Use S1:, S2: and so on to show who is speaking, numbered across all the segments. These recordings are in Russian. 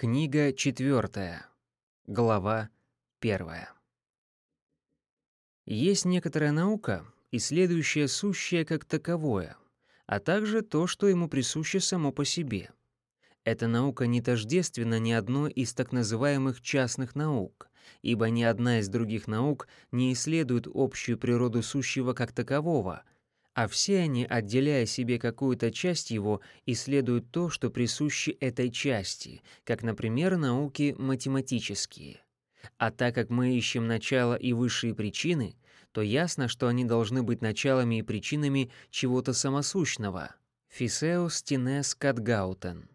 S1: Книга четвертая. Глава первая. Есть некоторая наука, исследующая сущее как таковое, а также то, что ему присуще само по себе. Эта наука не тождественна ни одной из так называемых частных наук, ибо ни одна из других наук не исследует общую природу сущего как такового — а все они, отделяя себе какую-то часть его, исследуют то, что присуще этой части, как, например, науки математические. А так как мы ищем начало и высшие причины, то ясно, что они должны быть началами и причинами чего-то самосущного. Фисеус тинес кадгаутен.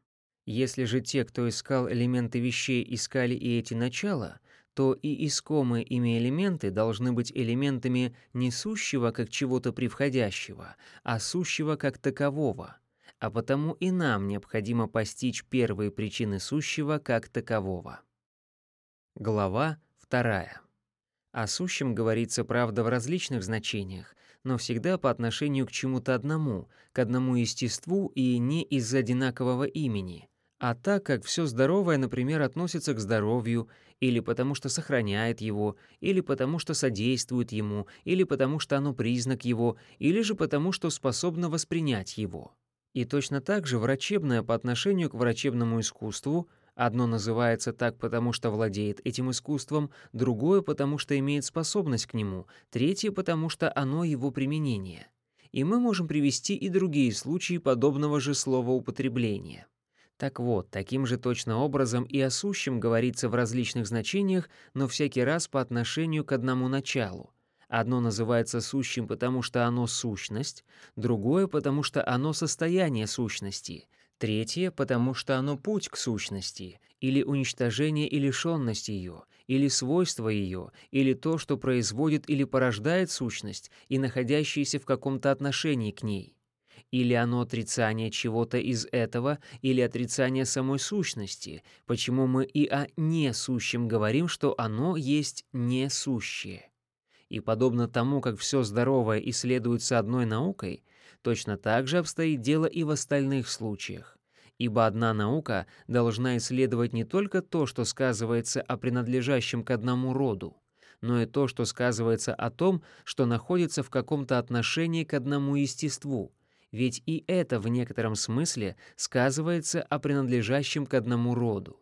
S1: Если же те, кто искал элементы вещей, искали и эти начала, то и искомые ими элементы должны быть элементами не сущего как чего-то превходящего, а сущего как такового. А потому и нам необходимо постичь первые причины сущего как такового. Глава вторая. О сущем говорится, правда, в различных значениях, но всегда по отношению к чему-то одному, к одному естеству и не из-за одинакового имени — а так как все здоровое, например, относится к здоровью, или потому что сохраняет его, или потому что содействует ему, или потому что оно признак его, или же потому что способно воспринять его. И точно так же врачебное по отношению к врачебному искусству одно называется так, потому что владеет этим искусством, другое потому что имеет способность к нему, третье потому что оно его применение. И мы можем привести и другие случаи подобного же словоупотребления. Так вот, таким же точно образом и о сущем говорится в различных значениях, но всякий раз по отношению к одному началу. Одно называется сущим, потому что оно сущность, другое, потому что оно состояние сущности, третье, потому что оно путь к сущности, или уничтожение и лишенность ее, или свойство ее, или то, что производит или порождает сущность и находящееся в каком-то отношении к ней. Или оно отрицание чего-то из этого, или отрицание самой сущности, почему мы и о несущем говорим, что оно есть несущее. И подобно тому, как все здоровое исследуется одной наукой, точно так же обстоит дело и в остальных случаях. Ибо одна наука должна исследовать не только то, что сказывается о принадлежащем к одному роду, но и то, что сказывается о том, что находится в каком-то отношении к одному естеству, ведь и это в некотором смысле сказывается о принадлежащем к одному роду.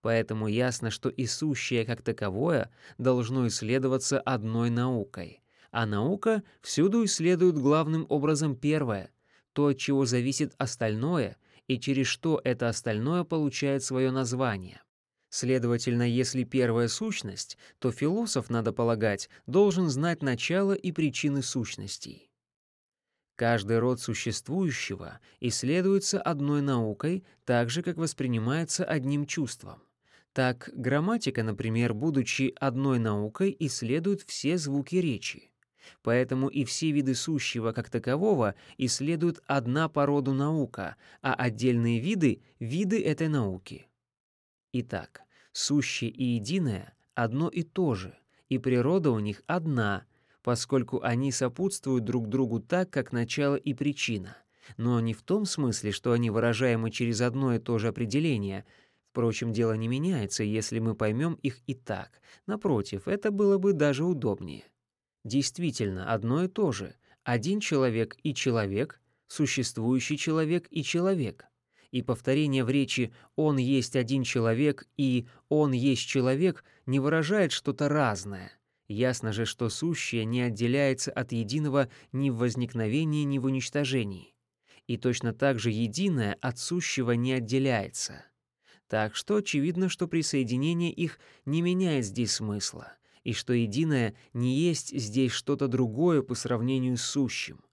S1: Поэтому ясно, что и сущее как таковое должно исследоваться одной наукой. А наука всюду исследует главным образом первое, то, от чего зависит остальное, и через что это остальное получает свое название. Следовательно, если первая сущность, то философ, надо полагать, должен знать начало и причины сущностей. Каждый род существующего исследуется одной наукой, так же, как воспринимается одним чувством. Так, грамматика, например, будучи одной наукой, исследует все звуки речи. Поэтому и все виды сущего как такового исследуют одна по роду наука, а отдельные виды — виды этой науки. Итак, сущее и единое — одно и то же, и природа у них одна — поскольку они сопутствуют друг другу так, как начало и причина, но не в том смысле, что они выражаемы через одно и то же определение. Впрочем, дело не меняется, если мы поймем их и так. Напротив, это было бы даже удобнее. Действительно, одно и то же. Один человек и человек, существующий человек и человек. И повторение в речи «он есть один человек» и «он есть человек» не выражает что-то разное — Ясно же, что сущее не отделяется от единого ни в возникновении, ни в уничтожении. И точно так же единое от сущего не отделяется. Так что очевидно, что присоединение их не меняет здесь смысла, и что единое не есть здесь что-то другое по сравнению с сущим.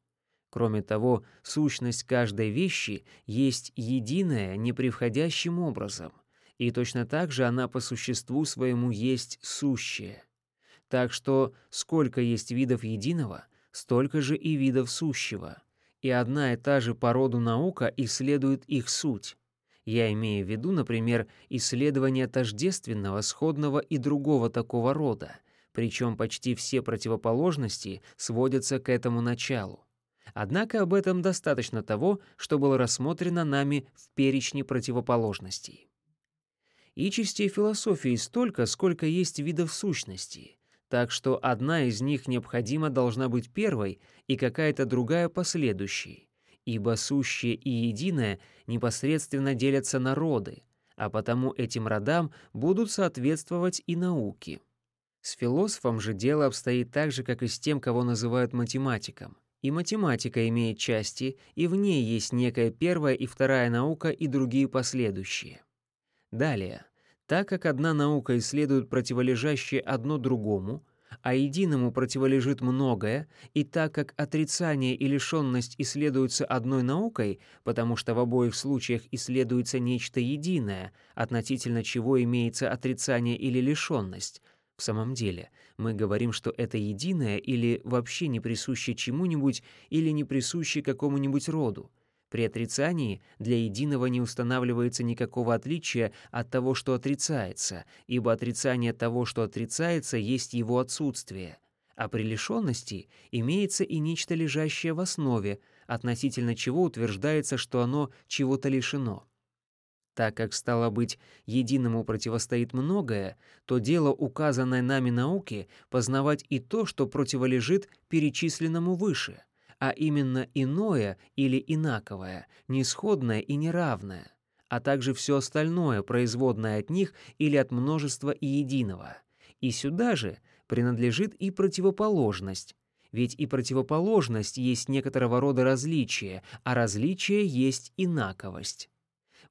S1: Кроме того, сущность каждой вещи есть единое непревходящим образом, и точно так же она по существу своему есть сущее. Так что сколько есть видов единого, столько же и видов сущего. И одна и та же по роду наука исследует их суть. Я имею в виду, например, исследование тождественного, сходного и другого такого рода, причем почти все противоположности сводятся к этому началу. Однако об этом достаточно того, что было рассмотрено нами в перечне противоположностей. И частей философии столько, сколько есть видов сущности, так что одна из них необходимо должна быть первой и какая-то другая последующей, ибо сущее и единое непосредственно делятся на роды, а потому этим родам будут соответствовать и науки. С философом же дело обстоит так же, как и с тем, кого называют математиком. И математика имеет части, и в ней есть некая первая и вторая наука и другие последующие. Далее, так как одна наука исследует противолежащее одно другому, а единому противолежит многое, и так как отрицание и лишенность исследуются одной наукой, потому что в обоих случаях исследуется нечто единое, относительно чего имеется отрицание или лишенность, в самом деле, мы говорим, что это единое или вообще не присуще чему-нибудь или не присуще какому-нибудь роду. При отрицании для единого не устанавливается никакого отличия от того, что отрицается, ибо отрицание того, что отрицается, есть его отсутствие. А при лишенности имеется и нечто лежащее в основе, относительно чего утверждается, что оно чего-то лишено. Так как, стало быть, единому противостоит многое, то дело указанной нами науки познавать и то, что противолежит перечисленному выше, а именно иное или инаковое, несходное и неравное, а также все остальное, производное от них или от множества и единого. И сюда же принадлежит и противоположность, ведь и противоположность есть некоторого рода различие, а различие есть инаковость.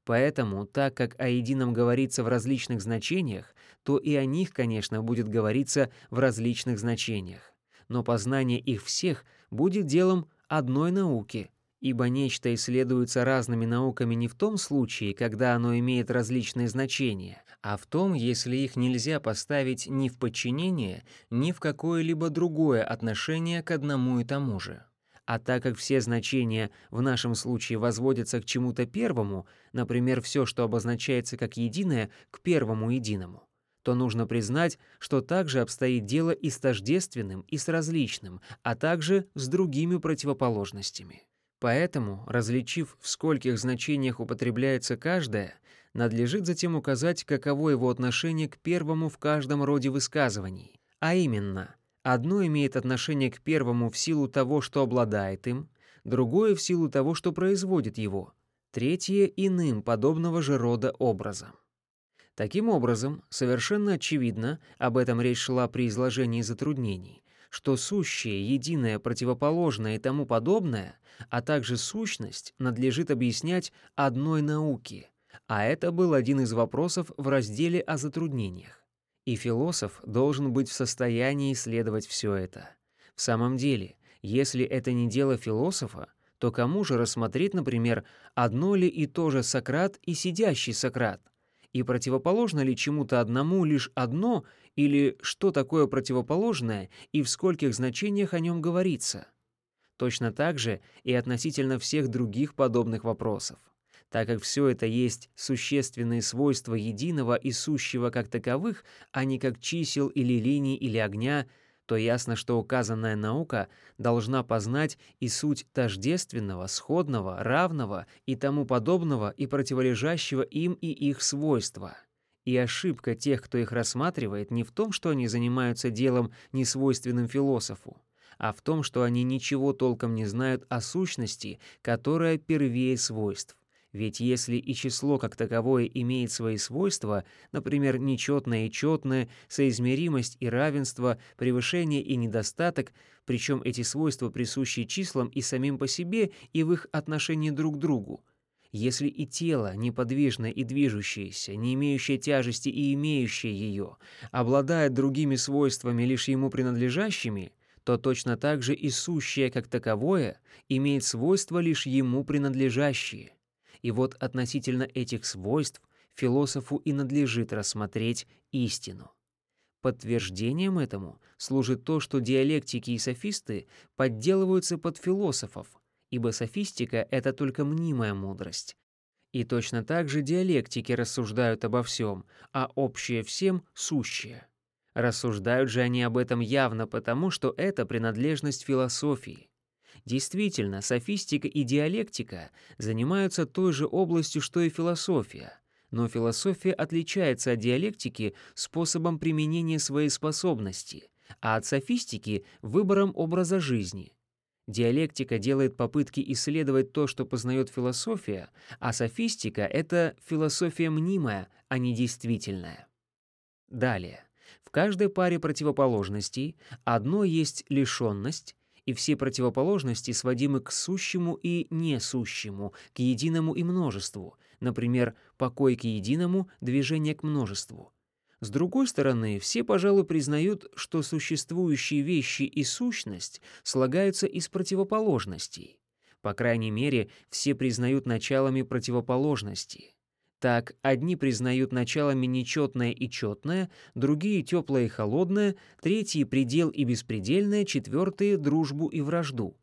S1: Поэтому, так как о едином говорится в различных значениях, то и о них, конечно, будет говориться в различных значениях. Но познание их всех будет делом одной науки, ибо нечто исследуется разными науками не в том случае, когда оно имеет различные значения, а в том, если их нельзя поставить ни в подчинение, ни в какое-либо другое отношение к одному и тому же. А так как все значения в нашем случае возводятся к чему-то первому, например, все, что обозначается как единое, к первому единому, то нужно признать, что также обстоит дело и с тождественным, и с различным, а также с другими противоположностями. Поэтому, различив, в скольких значениях употребляется каждое, надлежит затем указать, каково его отношение к первому в каждом роде высказываний, а именно – Одно имеет отношение к первому в силу того, что обладает им, другое в силу того, что производит его, третье — иным подобного же рода образом. Таким образом, совершенно очевидно, об этом речь шла при изложении затруднений, что сущее, единое, противоположное и тому подобное, а также сущность надлежит объяснять одной науке, а это был один из вопросов в разделе о затруднениях. И философ должен быть в состоянии исследовать все это. В самом деле, если это не дело философа, то кому же рассмотреть, например, одно ли и то же Сократ и сидящий Сократ? И противоположно ли чему-то одному лишь одно, или что такое противоположное и в скольких значениях о нем говорится? Точно так же и относительно всех других подобных вопросов так как все это есть существенные свойства единого и сущего как таковых, а не как чисел или линий или огня, то ясно, что указанная наука должна познать и суть тождественного, сходного, равного и тому подобного и противолежащего им и их свойства. И ошибка тех, кто их рассматривает, не в том, что они занимаются делом, несвойственным философу, а в том, что они ничего толком не знают о сущности, которая первее свойств. Ведь если и число как таковое имеет свои свойства, например, нечетное и четное, соизмеримость и равенство, превышение и недостаток, причем эти свойства присущи числам и самим по себе, и в их отношении друг к другу, если и тело, неподвижное и движущееся, не имеющее тяжести и имеющее ее, обладает другими свойствами, лишь ему принадлежащими, то точно так же и сущее как таковое имеет свойства лишь ему принадлежащие. И вот относительно этих свойств философу и надлежит рассмотреть истину. Подтверждением этому служит то, что диалектики и софисты подделываются под философов, ибо софистика — это только мнимая мудрость. И точно так же диалектики рассуждают обо всем, а общее всем — сущее. Рассуждают же они об этом явно потому, что это принадлежность философии. Действительно, софистика и диалектика занимаются той же областью, что и философия, но философия отличается от диалектики способом применения своей способности, а от софистики — выбором образа жизни. Диалектика делает попытки исследовать то, что познает философия, а софистика — это философия мнимая, а не действительная. Далее. В каждой паре противоположностей одно есть лишенность, и все противоположности сводимы к сущему и несущему, к единому и множеству, например, покой к единому, движение к множеству. С другой стороны, все, пожалуй, признают, что существующие вещи и сущность слагаются из противоположностей. По крайней мере, все признают началами противоположности. Так, одни признают началами нечетное и четное, другие — теплое и холодное, третьи — предел и беспредельное, четвертые — дружбу и вражду.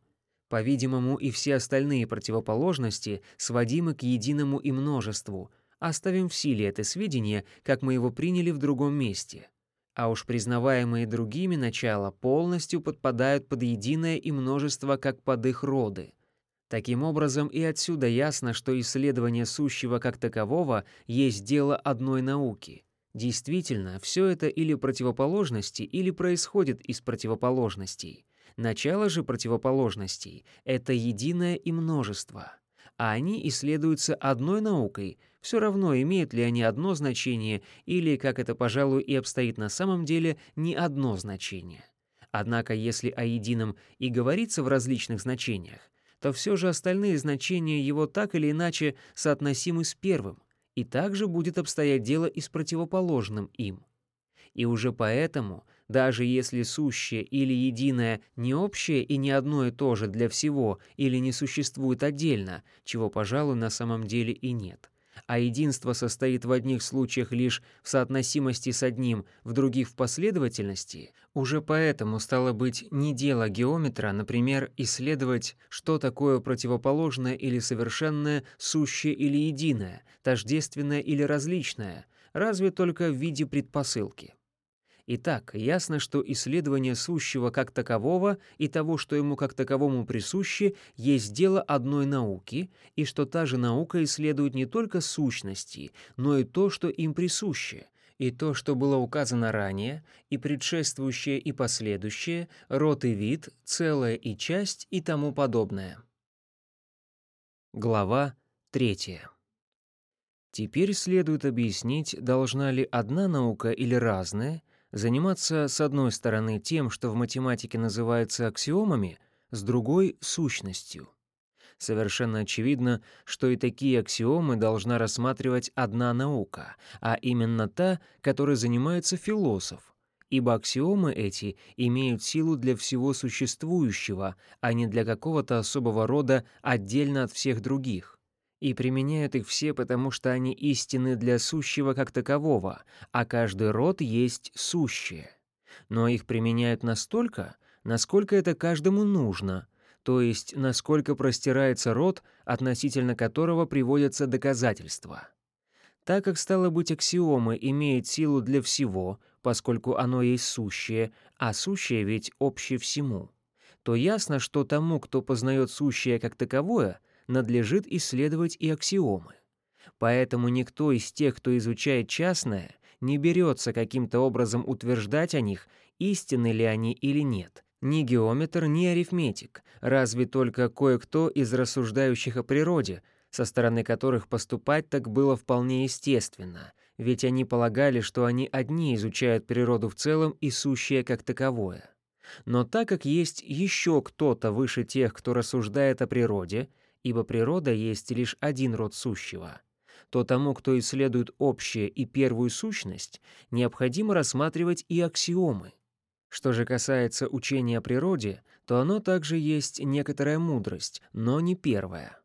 S1: По-видимому, и все остальные противоположности сводимы к единому и множеству. Оставим в силе это сведение, как мы его приняли в другом месте. А уж признаваемые другими начала полностью подпадают под единое и множество, как под их роды. Таким образом, и отсюда ясно, что исследование сущего как такового есть дело одной науки. Действительно, все это или противоположности, или происходит из противоположностей. Начало же противоположностей — это единое и множество. А они исследуются одной наукой, все равно имеют ли они одно значение или, как это, пожалуй, и обстоит на самом деле, не одно значение. Однако, если о едином и говорится в различных значениях, то все же остальные значения его так или иначе соотносимы с первым, и также будет обстоять дело и с противоположным им. И уже поэтому, даже если сущее или единое не общее и не одно и то же для всего или не существует отдельно, чего, пожалуй, на самом деле и нет – а единство состоит в одних случаях лишь в соотносимости с одним, в других в последовательности, уже поэтому стало быть не дело геометра, например, исследовать, что такое противоположное или совершенное, сущее или единое, тождественное или различное, разве только в виде предпосылки. Итак, ясно, что исследование сущего как такового и того, что ему как таковому присуще, есть дело одной науки, и что та же наука исследует не только сущности, но и то, что им присуще, и то, что было указано ранее, и предшествующее и последующее, род и вид, целая и часть и тому подобное. Глава третья. Теперь следует объяснить, должна ли одна наука или разная — заниматься с одной стороны тем, что в математике называется аксиомами, с другой — сущностью. Совершенно очевидно, что и такие аксиомы должна рассматривать одна наука, а именно та, которой занимается философ, ибо аксиомы эти имеют силу для всего существующего, а не для какого-то особого рода отдельно от всех других и применяют их все, потому что они истины для сущего как такового, а каждый род есть сущее. Но их применяют настолько, насколько это каждому нужно, то есть насколько простирается род, относительно которого приводятся доказательства. Так как, стало быть, аксиомы имеют силу для всего, поскольку оно есть сущее, а сущее ведь обще всему, то ясно, что тому, кто познает сущее как таковое, надлежит исследовать и аксиомы. Поэтому никто из тех, кто изучает частное, не берется каким-то образом утверждать о них, истинны ли они или нет. Ни геометр, ни арифметик, разве только кое-кто из рассуждающих о природе, со стороны которых поступать так было вполне естественно, ведь они полагали, что они одни изучают природу в целом и сущее как таковое. Но так как есть еще кто-то выше тех, кто рассуждает о природе, ибо природа есть лишь один род сущего, то тому, кто исследует общее и первую сущность, необходимо рассматривать и аксиомы. Что же касается учения о природе, то оно также есть некоторая мудрость, но не первая.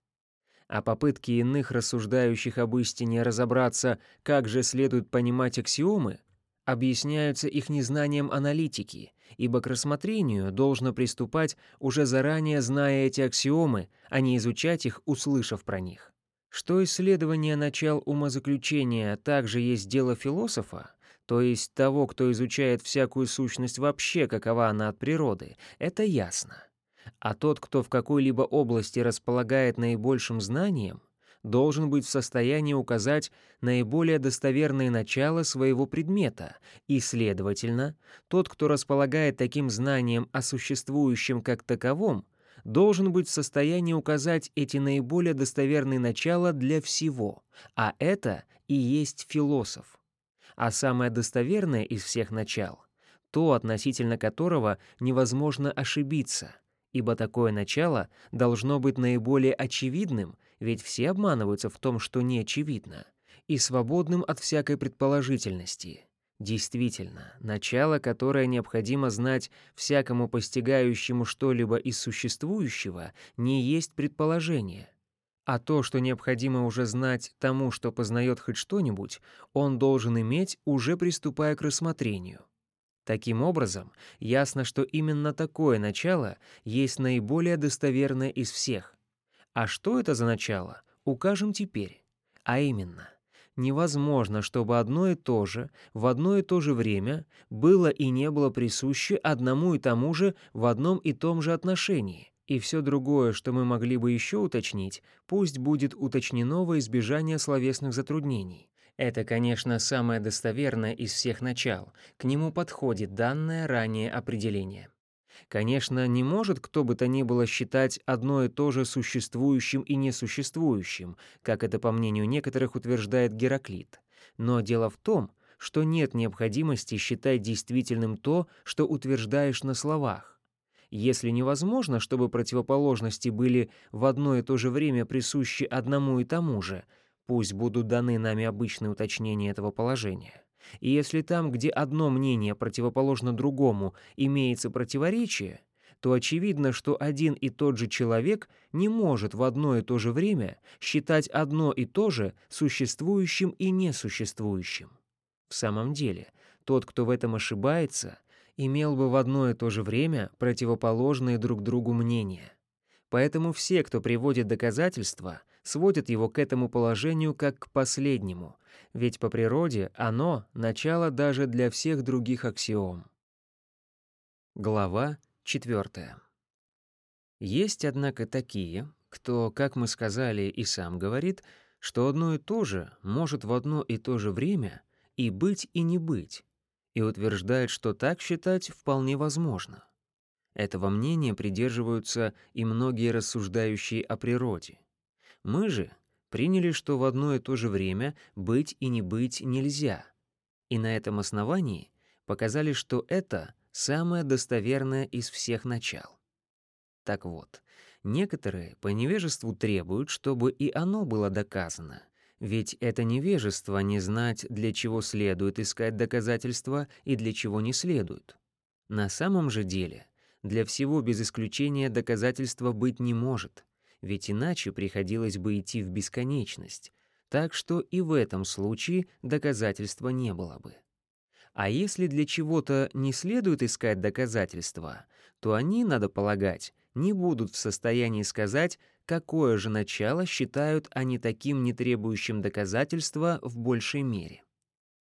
S1: А попытки иных рассуждающих об истине разобраться, как же следует понимать аксиомы, объясняются их незнанием аналитики, ибо к рассмотрению должно приступать, уже заранее зная эти аксиомы, а не изучать их, услышав про них. Что исследование начал умозаключения также есть дело философа, то есть того, кто изучает всякую сущность вообще, какова она от природы, это ясно. А тот, кто в какой-либо области располагает наибольшим знанием, должен быть в состоянии указать наиболее достоверное начало своего предмета, и, следовательно, тот, кто располагает таким знанием о существующем как таковом, должен быть в состоянии указать эти наиболее достоверные начала для всего, а это и есть философ. А самое достоверное из всех начал — то, относительно которого невозможно ошибиться, ибо такое начало должно быть наиболее очевидным — ведь все обманываются в том, что не очевидно, и свободным от всякой предположительности. Действительно, начало, которое необходимо знать всякому постигающему что-либо из существующего, не есть предположение. А то, что необходимо уже знать тому, что познает хоть что-нибудь, он должен иметь, уже приступая к рассмотрению. Таким образом, ясно, что именно такое начало есть наиболее достоверное из всех, а что это за начало, укажем теперь. А именно, невозможно, чтобы одно и то же в одно и то же время было и не было присуще одному и тому же в одном и том же отношении. И все другое, что мы могли бы еще уточнить, пусть будет уточнено во избежание словесных затруднений. Это, конечно, самое достоверное из всех начал, к нему подходит данное ранее определение. Конечно, не может кто бы то ни было считать одно и то же существующим и несуществующим, как это, по мнению некоторых, утверждает Гераклит. Но дело в том, что нет необходимости считать действительным то, что утверждаешь на словах. Если невозможно, чтобы противоположности были в одно и то же время присущи одному и тому же, пусть будут даны нами обычные уточнения этого положения. И если там, где одно мнение противоположно другому, имеется противоречие, то очевидно, что один и тот же человек не может в одно и то же время считать одно и то же существующим и несуществующим. В самом деле, тот, кто в этом ошибается, имел бы в одно и то же время противоположные друг другу мнения. Поэтому все, кто приводит доказательства, сводят его к этому положению как к последнему, ведь по природе оно — начало даже для всех других аксиом. Глава 4. Есть, однако, такие, кто, как мы сказали, и сам говорит, что одно и то же может в одно и то же время и быть, и не быть, и утверждает, что так считать вполне возможно. Этого мнения придерживаются и многие рассуждающие о природе. Мы же приняли, что в одно и то же время быть и не быть нельзя, и на этом основании показали, что это самое достоверное из всех начал. Так вот, некоторые по невежеству требуют, чтобы и оно было доказано, ведь это невежество не знать, для чего следует искать доказательства и для чего не следует. На самом же деле, для всего без исключения доказательства быть не может — ведь иначе приходилось бы идти в бесконечность, так что и в этом случае доказательства не было бы. А если для чего-то не следует искать доказательства, то они, надо полагать, не будут в состоянии сказать, какое же начало считают они таким не требующим доказательства в большей мере.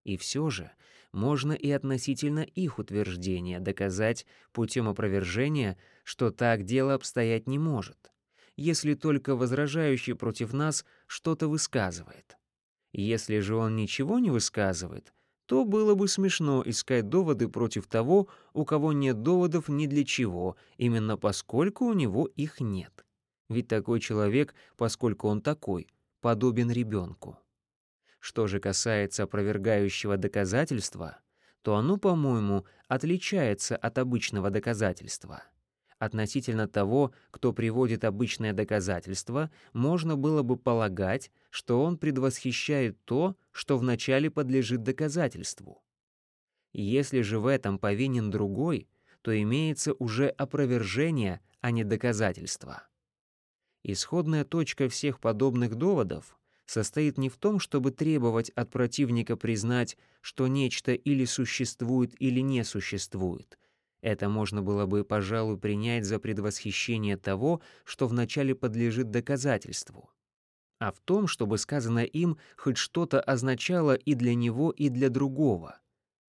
S1: И все же можно и относительно их утверждения доказать путем опровержения, что так дело обстоять не может если только возражающий против нас что-то высказывает. Если же он ничего не высказывает, то было бы смешно искать доводы против того, у кого нет доводов ни для чего, именно поскольку у него их нет. Ведь такой человек, поскольку он такой, подобен ребенку. Что же касается опровергающего доказательства, то оно, по-моему, отличается от обычного доказательства — Относительно того, кто приводит обычное доказательство, можно было бы полагать, что он предвосхищает то, что вначале подлежит доказательству. Если же в этом повинен другой, то имеется уже опровержение, а не доказательство. Исходная точка всех подобных доводов состоит не в том, чтобы требовать от противника признать, что нечто или существует, или не существует, это можно было бы, пожалуй, принять за предвосхищение того, что вначале подлежит доказательству. А в том, чтобы сказанное им хоть что-то означало и для него, и для другого.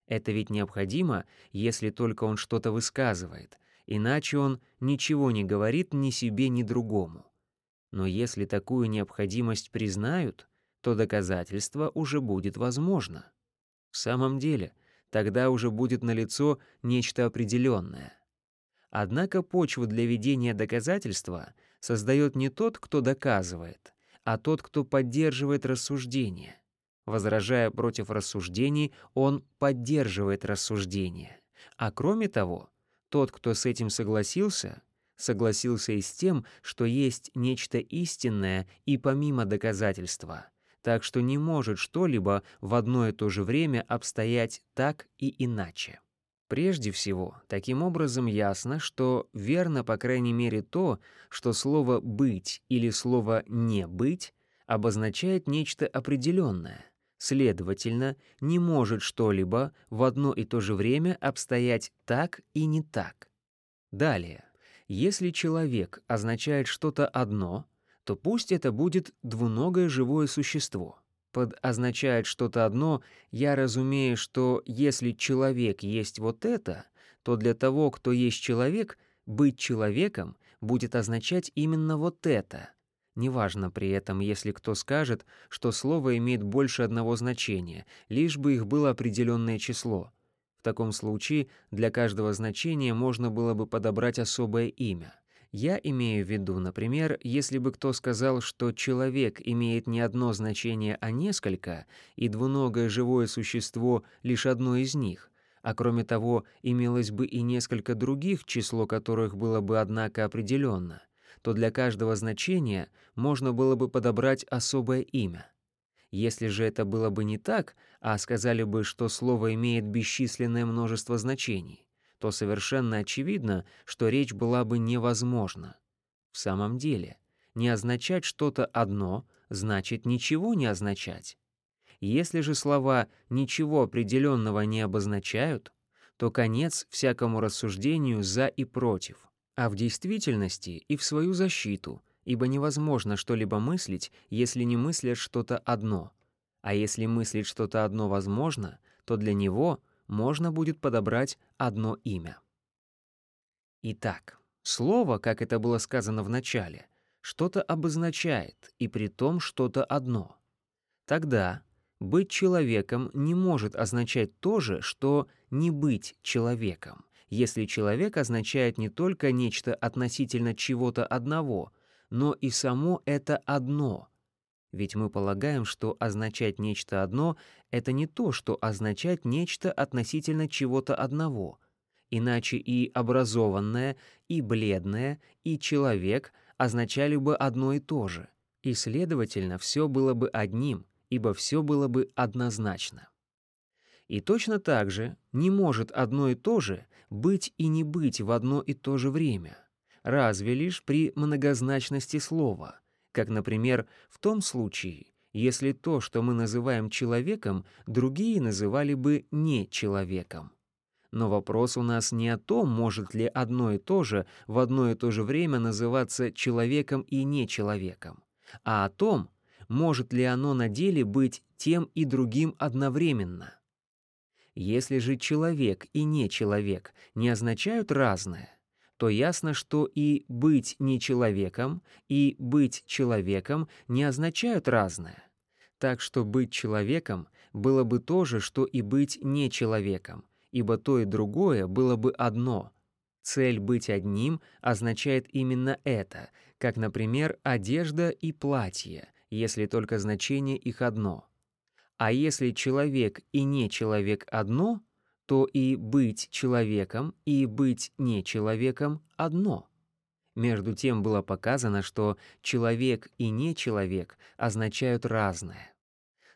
S1: Это ведь необходимо, если только он что-то высказывает, иначе он ничего не говорит ни себе, ни другому. Но если такую необходимость признают, то доказательство уже будет возможно. В самом деле, тогда уже будет налицо нечто определенное. Однако почву для ведения доказательства создает не тот, кто доказывает, а тот, кто поддерживает рассуждение. Возражая против рассуждений, он поддерживает рассуждение. А кроме того, тот, кто с этим согласился, согласился и с тем, что есть нечто истинное и помимо доказательства, так что не может что-либо в одно и то же время обстоять так и иначе. Прежде всего, таким образом ясно, что верно, по крайней мере, то, что слово «быть» или слово «не быть» обозначает нечто определенное. Следовательно, не может что-либо в одно и то же время обстоять так и не так. Далее, если человек означает что-то одно, то пусть это будет двуногое живое существо. Под означает что-то одно, я разумею, что если человек есть вот это, то для того, кто есть человек, быть человеком будет означать именно вот это — Неважно при этом, если кто скажет, что слово имеет больше одного значения, лишь бы их было определенное число. В таком случае для каждого значения можно было бы подобрать особое имя. Я имею в виду, например, если бы кто сказал, что человек имеет не одно значение, а несколько, и двуногое живое существо — лишь одно из них, а кроме того, имелось бы и несколько других, число которых было бы, однако, определенно — то для каждого значения можно было бы подобрать особое имя. Если же это было бы не так, а сказали бы, что слово имеет бесчисленное множество значений, то совершенно очевидно, что речь была бы невозможна. В самом деле, не означать что-то одно значит ничего не означать. Если же слова ничего определенного не обозначают, то конец всякому рассуждению за и против а в действительности и в свою защиту, ибо невозможно что-либо мыслить, если не мыслят что-то одно. А если мыслить что-то одно возможно, то для него можно будет подобрать одно имя. Итак, слово, как это было сказано в начале, что-то обозначает, и при том что-то одно. Тогда быть человеком не может означать то же, что не быть человеком если человек означает не только нечто относительно чего-то одного, но и само это одно. Ведь мы полагаем, что означать нечто одно — это не то, что означать нечто относительно чего-то одного. Иначе и образованное, и бледное, и человек означали бы одно и то же. И, следовательно, все было бы одним, ибо все было бы однозначно. И точно так же не может одно и то же быть и не быть в одно и то же время, разве лишь при многозначности слова, как, например, в том случае, если то, что мы называем человеком, другие называли бы не человеком. Но вопрос у нас не о том, может ли одно и то же в одно и то же время называться человеком и не человеком, а о том, может ли оно на деле быть тем и другим одновременно. Если же человек и не человек не означают разное, то ясно, что и быть не человеком, и быть человеком не означают разное. Так что быть человеком было бы то же, что и быть не человеком, ибо то и другое было бы одно. Цель быть одним означает именно это, как, например, одежда и платье, если только значение их одно — а если человек и не человек одно, то и быть человеком, и быть не человеком одно. Между тем было показано, что человек и не человек означают разное.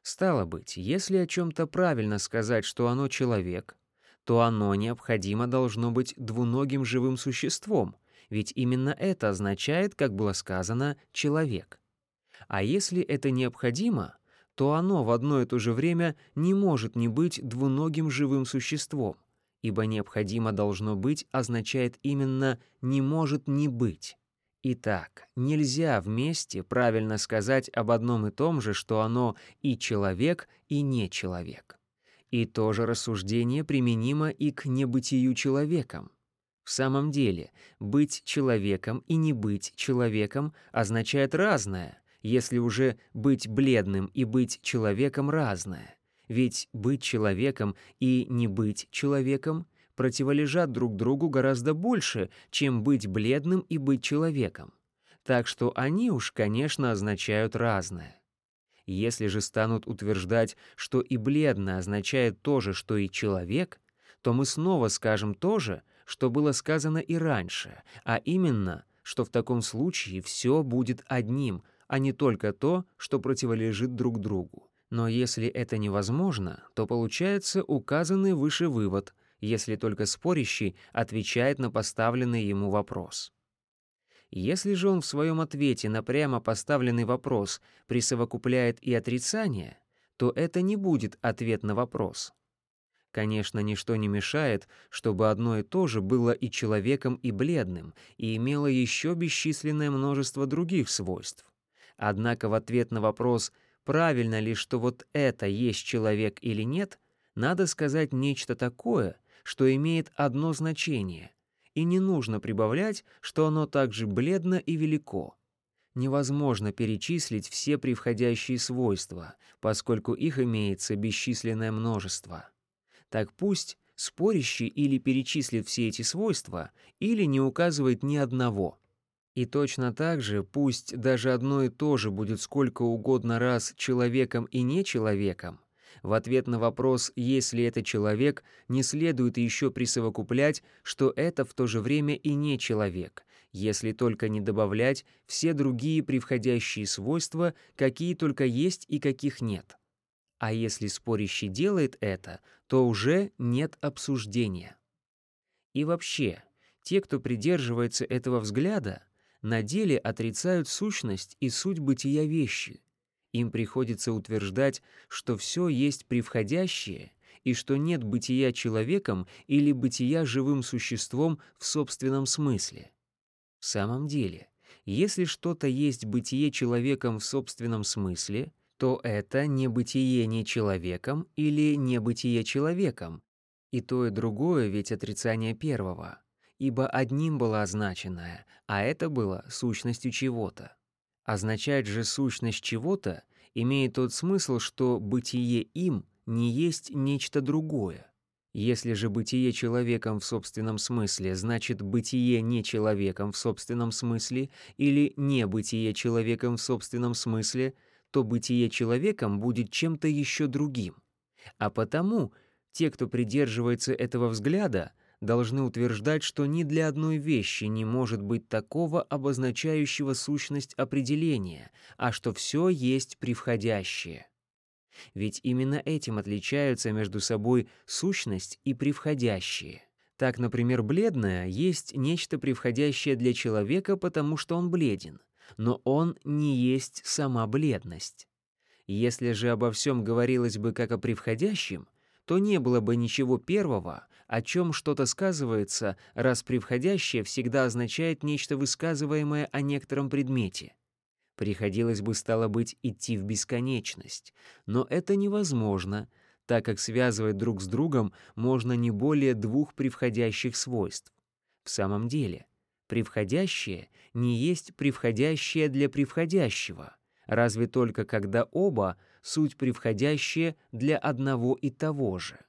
S1: Стало быть, если о чем-то правильно сказать, что оно человек, то оно необходимо должно быть двуногим живым существом, ведь именно это означает, как было сказано, человек. А если это необходимо, то оно в одно и то же время не может не быть двуногим живым существом, ибо необходимо должно быть означает именно «не может не быть». Итак, нельзя вместе правильно сказать об одном и том же, что оно и человек, и не человек. И то же рассуждение применимо и к небытию человеком. В самом деле, быть человеком и не быть человеком означает разное, если уже быть бледным и быть человеком разное. Ведь быть человеком и не быть человеком противолежат друг другу гораздо больше, чем быть бледным и быть человеком. Так что они уж, конечно, означают разное. Если же станут утверждать, что и бледно означает то же, что и человек, то мы снова скажем то же, что было сказано и раньше, а именно, что в таком случае все будет одним, а не только то, что противолежит друг другу. Но если это невозможно, то получается указанный выше вывод, если только спорящий отвечает на поставленный ему вопрос. Если же он в своем ответе на прямо поставленный вопрос присовокупляет и отрицание, то это не будет ответ на вопрос — Конечно, ничто не мешает, чтобы одно и то же было и человеком, и бледным, и имело еще бесчисленное множество других свойств. Однако в ответ на вопрос, правильно ли, что вот это есть человек или нет, надо сказать нечто такое, что имеет одно значение, и не нужно прибавлять, что оно также бледно и велико. Невозможно перечислить все превходящие свойства, поскольку их имеется бесчисленное множество так пусть спорящий или перечислит все эти свойства, или не указывает ни одного. И точно так же пусть даже одно и то же будет сколько угодно раз человеком и не человеком, в ответ на вопрос, есть ли это человек, не следует еще присовокуплять, что это в то же время и не человек, если только не добавлять все другие превходящие свойства, какие только есть и каких нет. А если спорящий делает это, то уже нет обсуждения. И вообще, те, кто придерживается этого взгляда, на деле отрицают сущность и суть бытия вещи. Им приходится утверждать, что все есть превходящее и что нет бытия человеком или бытия живым существом в собственном смысле. В самом деле, если что-то есть бытие человеком в собственном смысле — то это не бытие не человеком или не бытие человеком. И то, и другое ведь отрицание первого. Ибо одним было означенное, а это было сущностью чего-то. Означать же сущность чего-то имеет тот смысл, что бытие им не есть нечто другое. Если же бытие человеком в собственном смысле значит бытие не человеком в собственном смысле или не бытие человеком в собственном смысле, то бытие человеком будет чем-то еще другим. А потому те, кто придерживается этого взгляда, должны утверждать, что ни для одной вещи не может быть такого обозначающего сущность определения, а что все есть превходящее. Ведь именно этим отличаются между собой сущность и превходящее. Так, например, бледное есть нечто превходящее для человека, потому что он бледен — но он не есть сама бледность. Если же обо всем говорилось бы как о превходящем, то не было бы ничего первого, о чем что-то сказывается, раз превходящее всегда означает нечто высказываемое о некотором предмете. Приходилось бы, стало быть, идти в бесконечность, но это невозможно, так как связывать друг с другом можно не более двух превходящих свойств. В самом деле — Превходящее не есть превходящее для превходящего, разве только когда оба суть превходящее для одного и того же.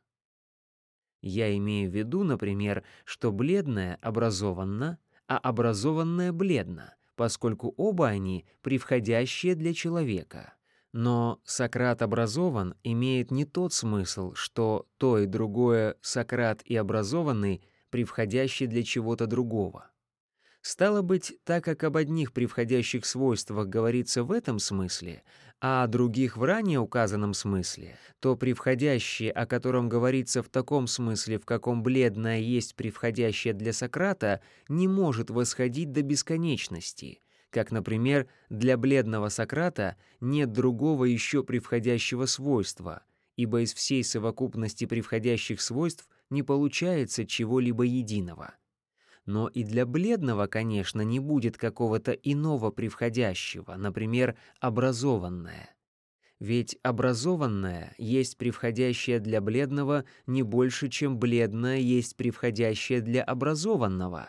S1: Я имею в виду, например, что бледное образованно, а образованное бледно, поскольку оба они превходящие для человека. Но Сократ образован имеет не тот смысл, что то и другое Сократ и образованный превходящий для чего-то другого. Стало быть, так как об одних превходящих свойствах говорится в этом смысле, а о других в ранее указанном смысле, то превходящее, о котором говорится в таком смысле, в каком бледное есть превходящее для Сократа, не может восходить до бесконечности, как, например, для бледного Сократа нет другого еще превходящего свойства, ибо из всей совокупности превходящих свойств не получается чего-либо единого. Но и для бледного, конечно, не будет какого-то иного превходящего, например, образованное. Ведь образованное есть превходящее для бледного не больше, чем бледное есть превходящее для образованного.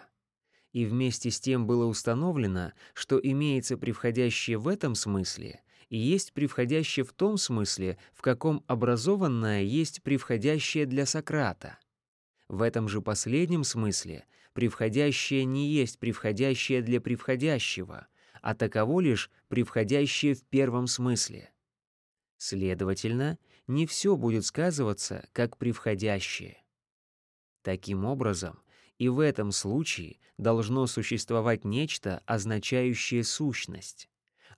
S1: И вместе с тем было установлено, что имеется превходящее в этом смысле и есть превходящее в том смысле, в каком образованное есть превходящее для Сократа. В этом же последнем смысле превходящее не есть превходящее для превходящего, а таково лишь превходящее в первом смысле. Следовательно, не все будет сказываться как превходящее. Таким образом, и в этом случае должно существовать нечто, означающее сущность.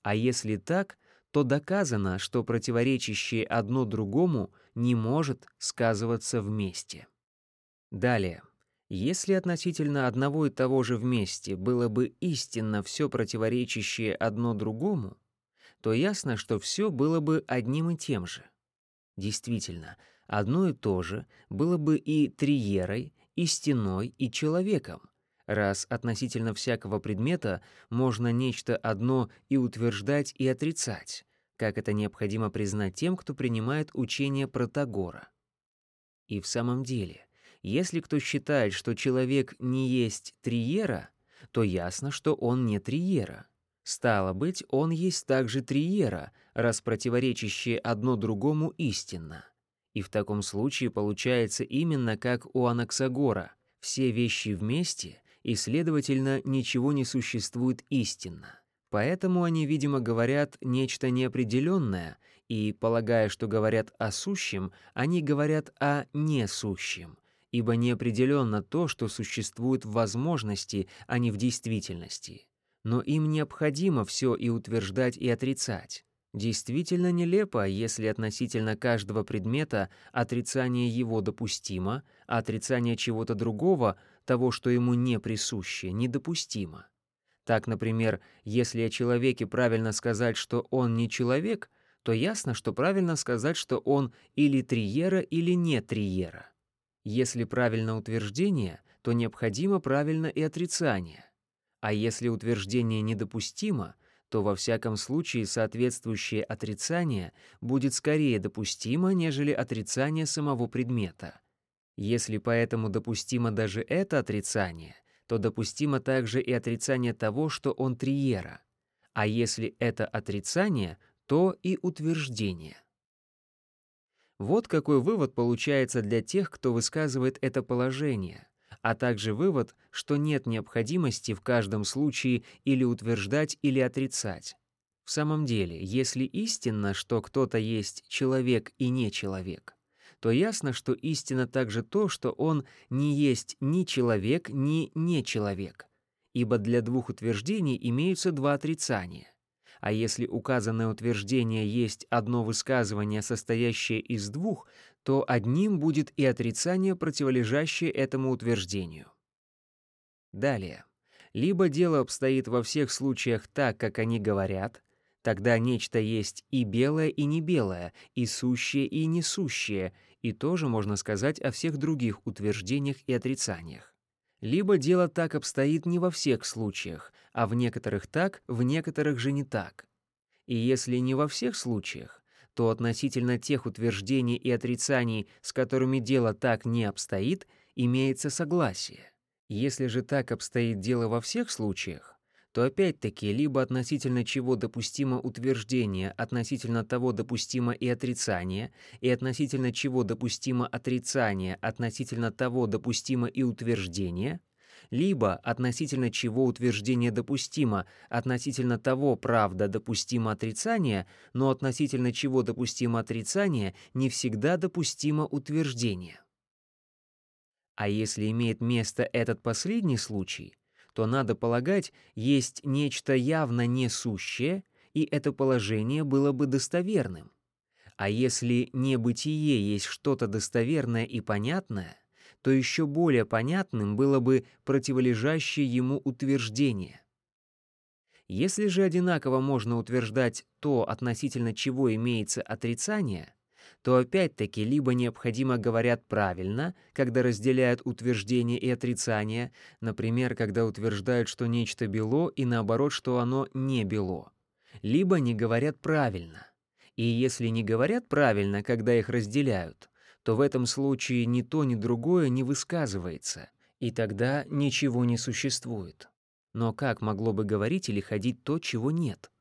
S1: А если так, то доказано, что противоречащее одно другому не может сказываться вместе. Далее. Если относительно одного и того же вместе было бы истинно все противоречащее одно другому, то ясно, что все было бы одним и тем же. Действительно, одно и то же было бы и триерой, и стеной, и человеком, раз относительно всякого предмета можно нечто одно и утверждать, и отрицать, как это необходимо признать тем, кто принимает учение Протагора. И в самом деле, если кто считает, что человек не есть триера, то ясно, что он не триера. Стало быть, он есть также триера, раз противоречащие одно другому истинно. И в таком случае получается именно как у Анаксагора. Все вещи вместе, и, следовательно, ничего не существует истинно. Поэтому они, видимо, говорят нечто неопределенное, и, полагая, что говорят о сущем, они говорят о несущем, ибо неопределенно то, что существует в возможности, а не в действительности но им необходимо все и утверждать, и отрицать. Действительно нелепо, если относительно каждого предмета отрицание его допустимо, а отрицание чего-то другого, того, что ему не присуще, недопустимо. Так, например, если о человеке правильно сказать, что он не человек, то ясно, что правильно сказать, что он или триера, или не триера. Если правильно утверждение, то необходимо правильно и отрицание. А если утверждение недопустимо, то во всяком случае соответствующее отрицание будет скорее допустимо, нежели отрицание самого предмета. Если поэтому допустимо даже это отрицание, то допустимо также и отрицание того, что он триера. А если это отрицание, то и утверждение. Вот какой вывод получается для тех, кто высказывает это положение а также вывод, что нет необходимости в каждом случае или утверждать, или отрицать. В самом деле, если истинно, что кто-то есть человек и не человек, то ясно, что истинно также то, что он не есть ни человек, ни не человек, ибо для двух утверждений имеются два отрицания. А если указанное утверждение есть одно высказывание, состоящее из двух, то одним будет и отрицание, противолежащее этому утверждению. Далее. Либо дело обстоит во всех случаях так, как они говорят, тогда нечто есть и белое, и не белое, и сущее, и несущее, и тоже можно сказать о всех других утверждениях и отрицаниях. Либо дело так обстоит не во всех случаях, а в некоторых так, в некоторых же не так. И если не во всех случаях, то относительно тех утверждений и отрицаний, с которыми дело так не обстоит, имеется согласие. Если же так обстоит дело во всех случаях, то опять-таки либо относительно чего допустимо утверждение, относительно того допустимо и отрицание, и относительно чего допустимо отрицание, относительно того допустимо и утверждение, либо относительно чего утверждение допустимо, относительно того, правда, допустимо отрицание, но относительно чего допустимо отрицание, не всегда допустимо утверждение. А если имеет место этот последний случай, то, надо полагать, есть нечто явно несущее, и это положение было бы достоверным. А если небытие есть что-то достоверное и понятное — то еще более понятным было бы противолежащее ему утверждение. Если же одинаково можно утверждать то, относительно чего имеется отрицание, то опять-таки либо необходимо говорят правильно, когда разделяют утверждение и отрицание, например, когда утверждают, что нечто бело, и наоборот, что оно не бело, либо не говорят правильно. И если не говорят правильно, когда их разделяют, то в этом случае ни то, ни другое не высказывается, и тогда ничего не существует. Но как могло бы говорить или ходить то, чего нет?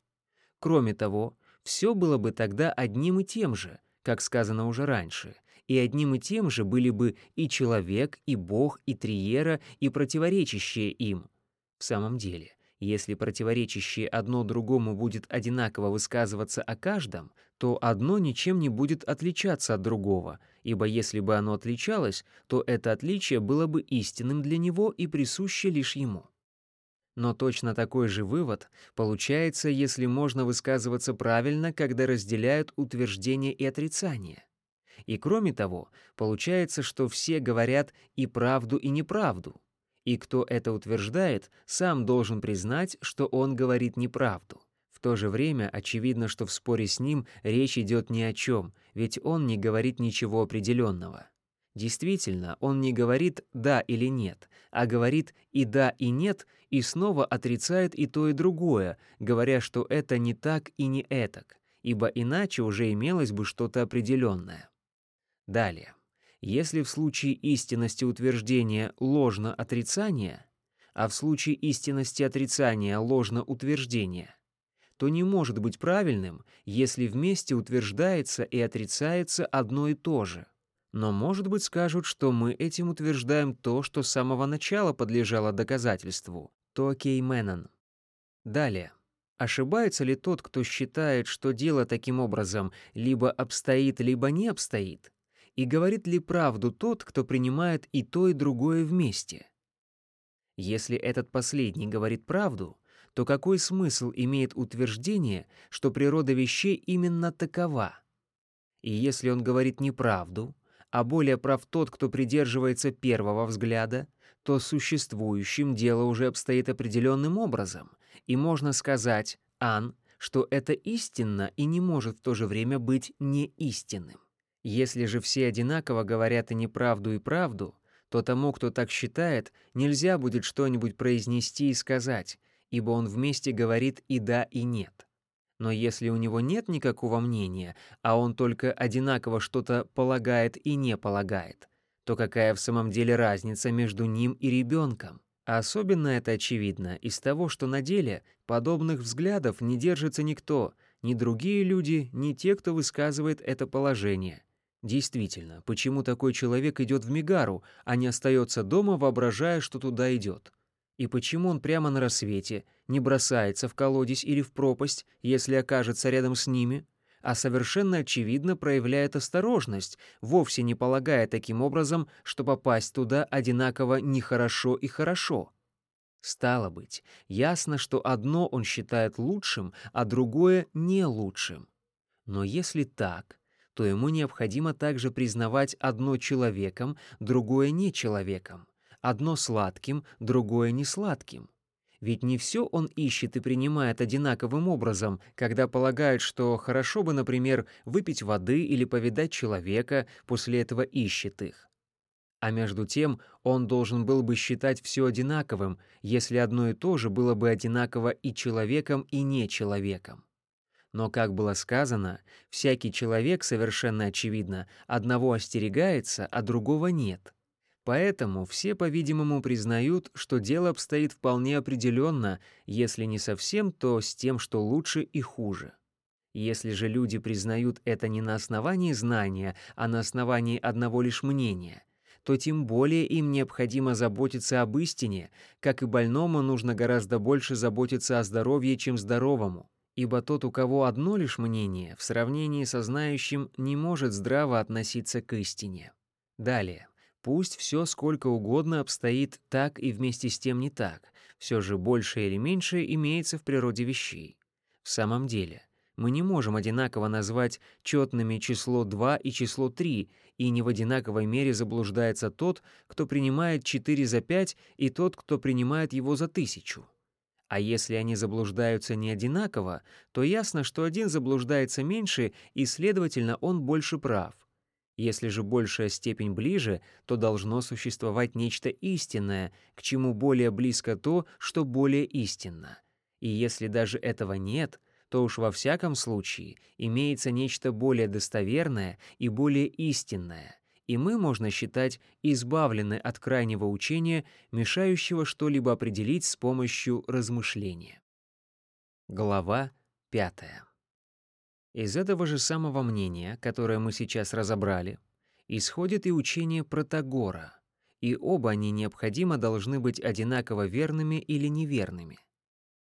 S1: Кроме того, все было бы тогда одним и тем же, как сказано уже раньше, и одним и тем же были бы и человек, и Бог, и Триера, и противоречащие им. В самом деле, если противоречащее одно другому будет одинаково высказываться о каждом, то одно ничем не будет отличаться от другого, ибо если бы оно отличалось, то это отличие было бы истинным для него и присуще лишь ему. Но точно такой же вывод получается, если можно высказываться правильно, когда разделяют утверждение и отрицание. И кроме того, получается, что все говорят и правду, и неправду. И кто это утверждает, сам должен признать, что он говорит неправду. В то же время очевидно, что в споре с ним речь идет ни о чем, ведь он не говорит ничего определенного. Действительно, он не говорит «да» или «нет», а говорит и «да» и «нет», и снова отрицает и то, и другое, говоря, что это не так и не этак, ибо иначе уже имелось бы что-то определенное. Далее. Если в случае истинности утверждения ложно отрицание, а в случае истинности отрицания ложно утверждение, то не может быть правильным, если вместе утверждается и отрицается одно и то же — но, может быть, скажут, что мы этим утверждаем то, что с самого начала подлежало доказательству. То Кейменон. Далее. Ошибается ли тот, кто считает, что дело таким образом либо обстоит, либо не обстоит? И говорит ли правду тот, кто принимает и то, и другое вместе? Если этот последний говорит правду, то какой смысл имеет утверждение, что природа вещей именно такова? И если он говорит неправду, а более прав тот, кто придерживается первого взгляда, то существующим дело уже обстоит определенным образом, и можно сказать, Ан, что это истинно и не может в то же время быть неистинным. Если же все одинаково говорят и неправду, и правду, то тому, кто так считает, нельзя будет что-нибудь произнести и сказать, ибо он вместе говорит и да, и нет. Но если у него нет никакого мнения, а он только одинаково что-то полагает и не полагает, то какая в самом деле разница между ним и ребенком? Особенно это очевидно из того, что на деле подобных взглядов не держится никто, ни другие люди, ни те, кто высказывает это положение. Действительно, почему такой человек идет в Мигару, а не остается дома, воображая, что туда идет? И почему он прямо на рассвете не бросается в колодец или в пропасть, если окажется рядом с ними, а совершенно очевидно проявляет осторожность, вовсе не полагая таким образом, что попасть туда одинаково нехорошо и хорошо? Стало быть, ясно, что одно он считает лучшим, а другое — не лучшим. Но если так, то ему необходимо также признавать одно человеком, другое не человеком одно сладким, другое не сладким. Ведь не все он ищет и принимает одинаковым образом, когда полагает, что хорошо бы, например, выпить воды или повидать человека, после этого ищет их. А между тем он должен был бы считать все одинаковым, если одно и то же было бы одинаково и человеком, и не человеком. Но, как было сказано, всякий человек, совершенно очевидно, одного остерегается, а другого нет — Поэтому все, по-видимому, признают, что дело обстоит вполне определенно, если не совсем, то с тем, что лучше и хуже. Если же люди признают это не на основании знания, а на основании одного лишь мнения, то тем более им необходимо заботиться об истине, как и больному нужно гораздо больше заботиться о здоровье, чем здоровому. Ибо тот, у кого одно лишь мнение, в сравнении со знающим не может здраво относиться к истине. Далее. Пусть все сколько угодно обстоит так и вместе с тем не так, все же большее или меньшее имеется в природе вещей. В самом деле, мы не можем одинаково назвать четными число 2 и число 3, и не в одинаковой мере заблуждается тот, кто принимает 4 за 5, и тот, кто принимает его за тысячу. А если они заблуждаются не одинаково, то ясно, что один заблуждается меньше, и, следовательно, он больше прав — если же большая степень ближе, то должно существовать нечто истинное, к чему более близко то, что более истинно. И если даже этого нет, то уж во всяком случае имеется нечто более достоверное и более истинное, и мы, можно считать, избавлены от крайнего учения, мешающего что-либо определить с помощью размышления. Глава 5. Из этого же самого мнения, которое мы сейчас разобрали, исходит и учение Протагора, и оба они необходимо должны быть одинаково верными или неверными.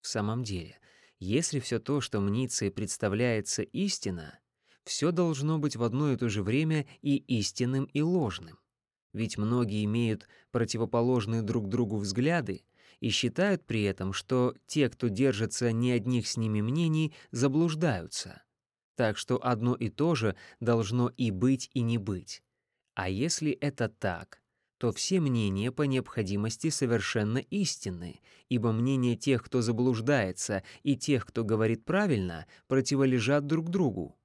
S1: В самом деле, если все то, что мнится и представляется истина, все должно быть в одно и то же время и истинным, и ложным. Ведь многие имеют противоположные друг другу взгляды и считают при этом, что те, кто держится не одних с ними мнений, заблуждаются. Так что одно и то же должно и быть, и не быть. А если это так, то все мнения по необходимости совершенно истинны, ибо мнения тех, кто заблуждается, и тех, кто говорит правильно, противолежат друг другу.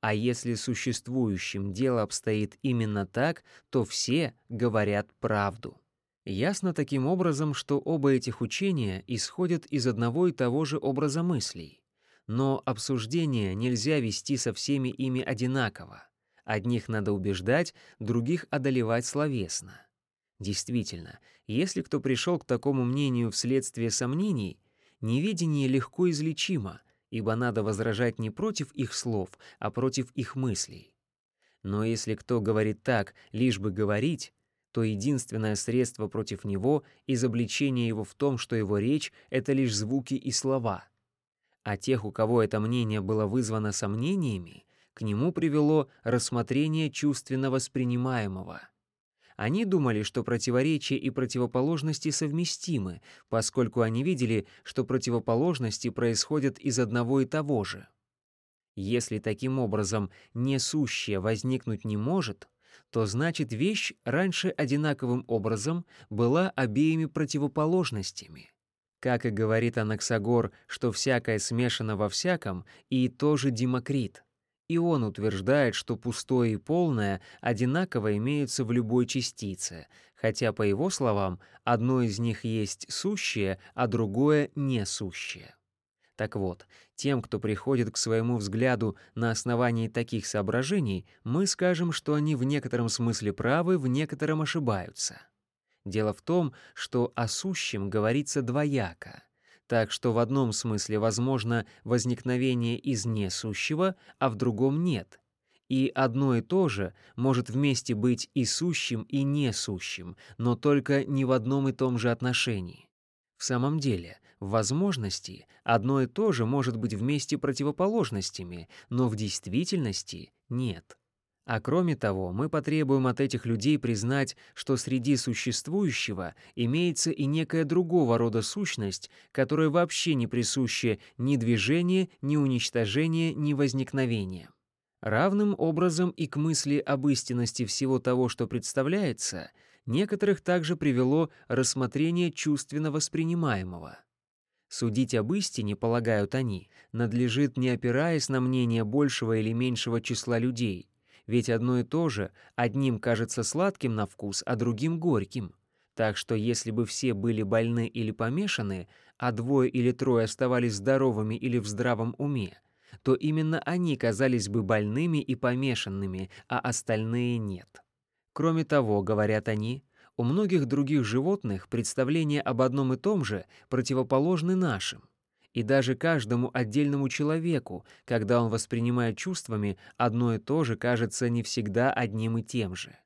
S1: А если существующим дело обстоит именно так, то все говорят правду. Ясно таким образом, что оба этих учения исходят из одного и того же образа мыслей. Но обсуждение нельзя вести со всеми ими одинаково. Одних надо убеждать, других одолевать словесно. Действительно, если кто пришел к такому мнению вследствие сомнений, неведение легко излечимо, ибо надо возражать не против их слов, а против их мыслей. Но если кто говорит так, лишь бы говорить, то единственное средство против него — изобличение его в том, что его речь — это лишь звуки и слова. А тех, у кого это мнение было вызвано сомнениями, к нему привело рассмотрение чувственно воспринимаемого — они думали, что противоречия и противоположности совместимы, поскольку они видели, что противоположности происходят из одного и того же. Если таким образом несущее возникнуть не может, то значит вещь раньше одинаковым образом была обеими противоположностями. Как и говорит Анаксагор, что всякое смешано во всяком, и тоже Демокрит. И он утверждает, что пустое и полное одинаково имеются в любой частице, хотя, по его словам, одно из них есть сущее, а другое — несущее. Так вот, тем, кто приходит к своему взгляду на основании таких соображений, мы скажем, что они в некотором смысле правы, в некотором ошибаются. Дело в том, что о сущем говорится двояко — так что в одном смысле возможно возникновение из несущего, а в другом нет. И одно и то же может вместе быть и сущим, и несущим, но только не в одном и том же отношении. В самом деле, в возможности одно и то же может быть вместе противоположностями, но в действительности нет. А кроме того, мы потребуем от этих людей признать, что среди существующего имеется и некая другого рода сущность, которая вообще не присуща ни движение, ни уничтожение, ни возникновение. Равным образом и к мысли об истинности всего того, что представляется, некоторых также привело рассмотрение чувственно воспринимаемого. Судить об истине, полагают они, надлежит не опираясь на мнение большего или меньшего числа людей — ведь одно и то же одним кажется сладким на вкус, а другим горьким. Так что если бы все были больны или помешаны, а двое или трое оставались здоровыми или в здравом уме, то именно они казались бы больными и помешанными, а остальные нет. Кроме того, говорят они, у многих других животных представления об одном и том же противоположны нашим и даже каждому отдельному человеку, когда он воспринимает чувствами, одно и то же кажется не всегда одним и тем же.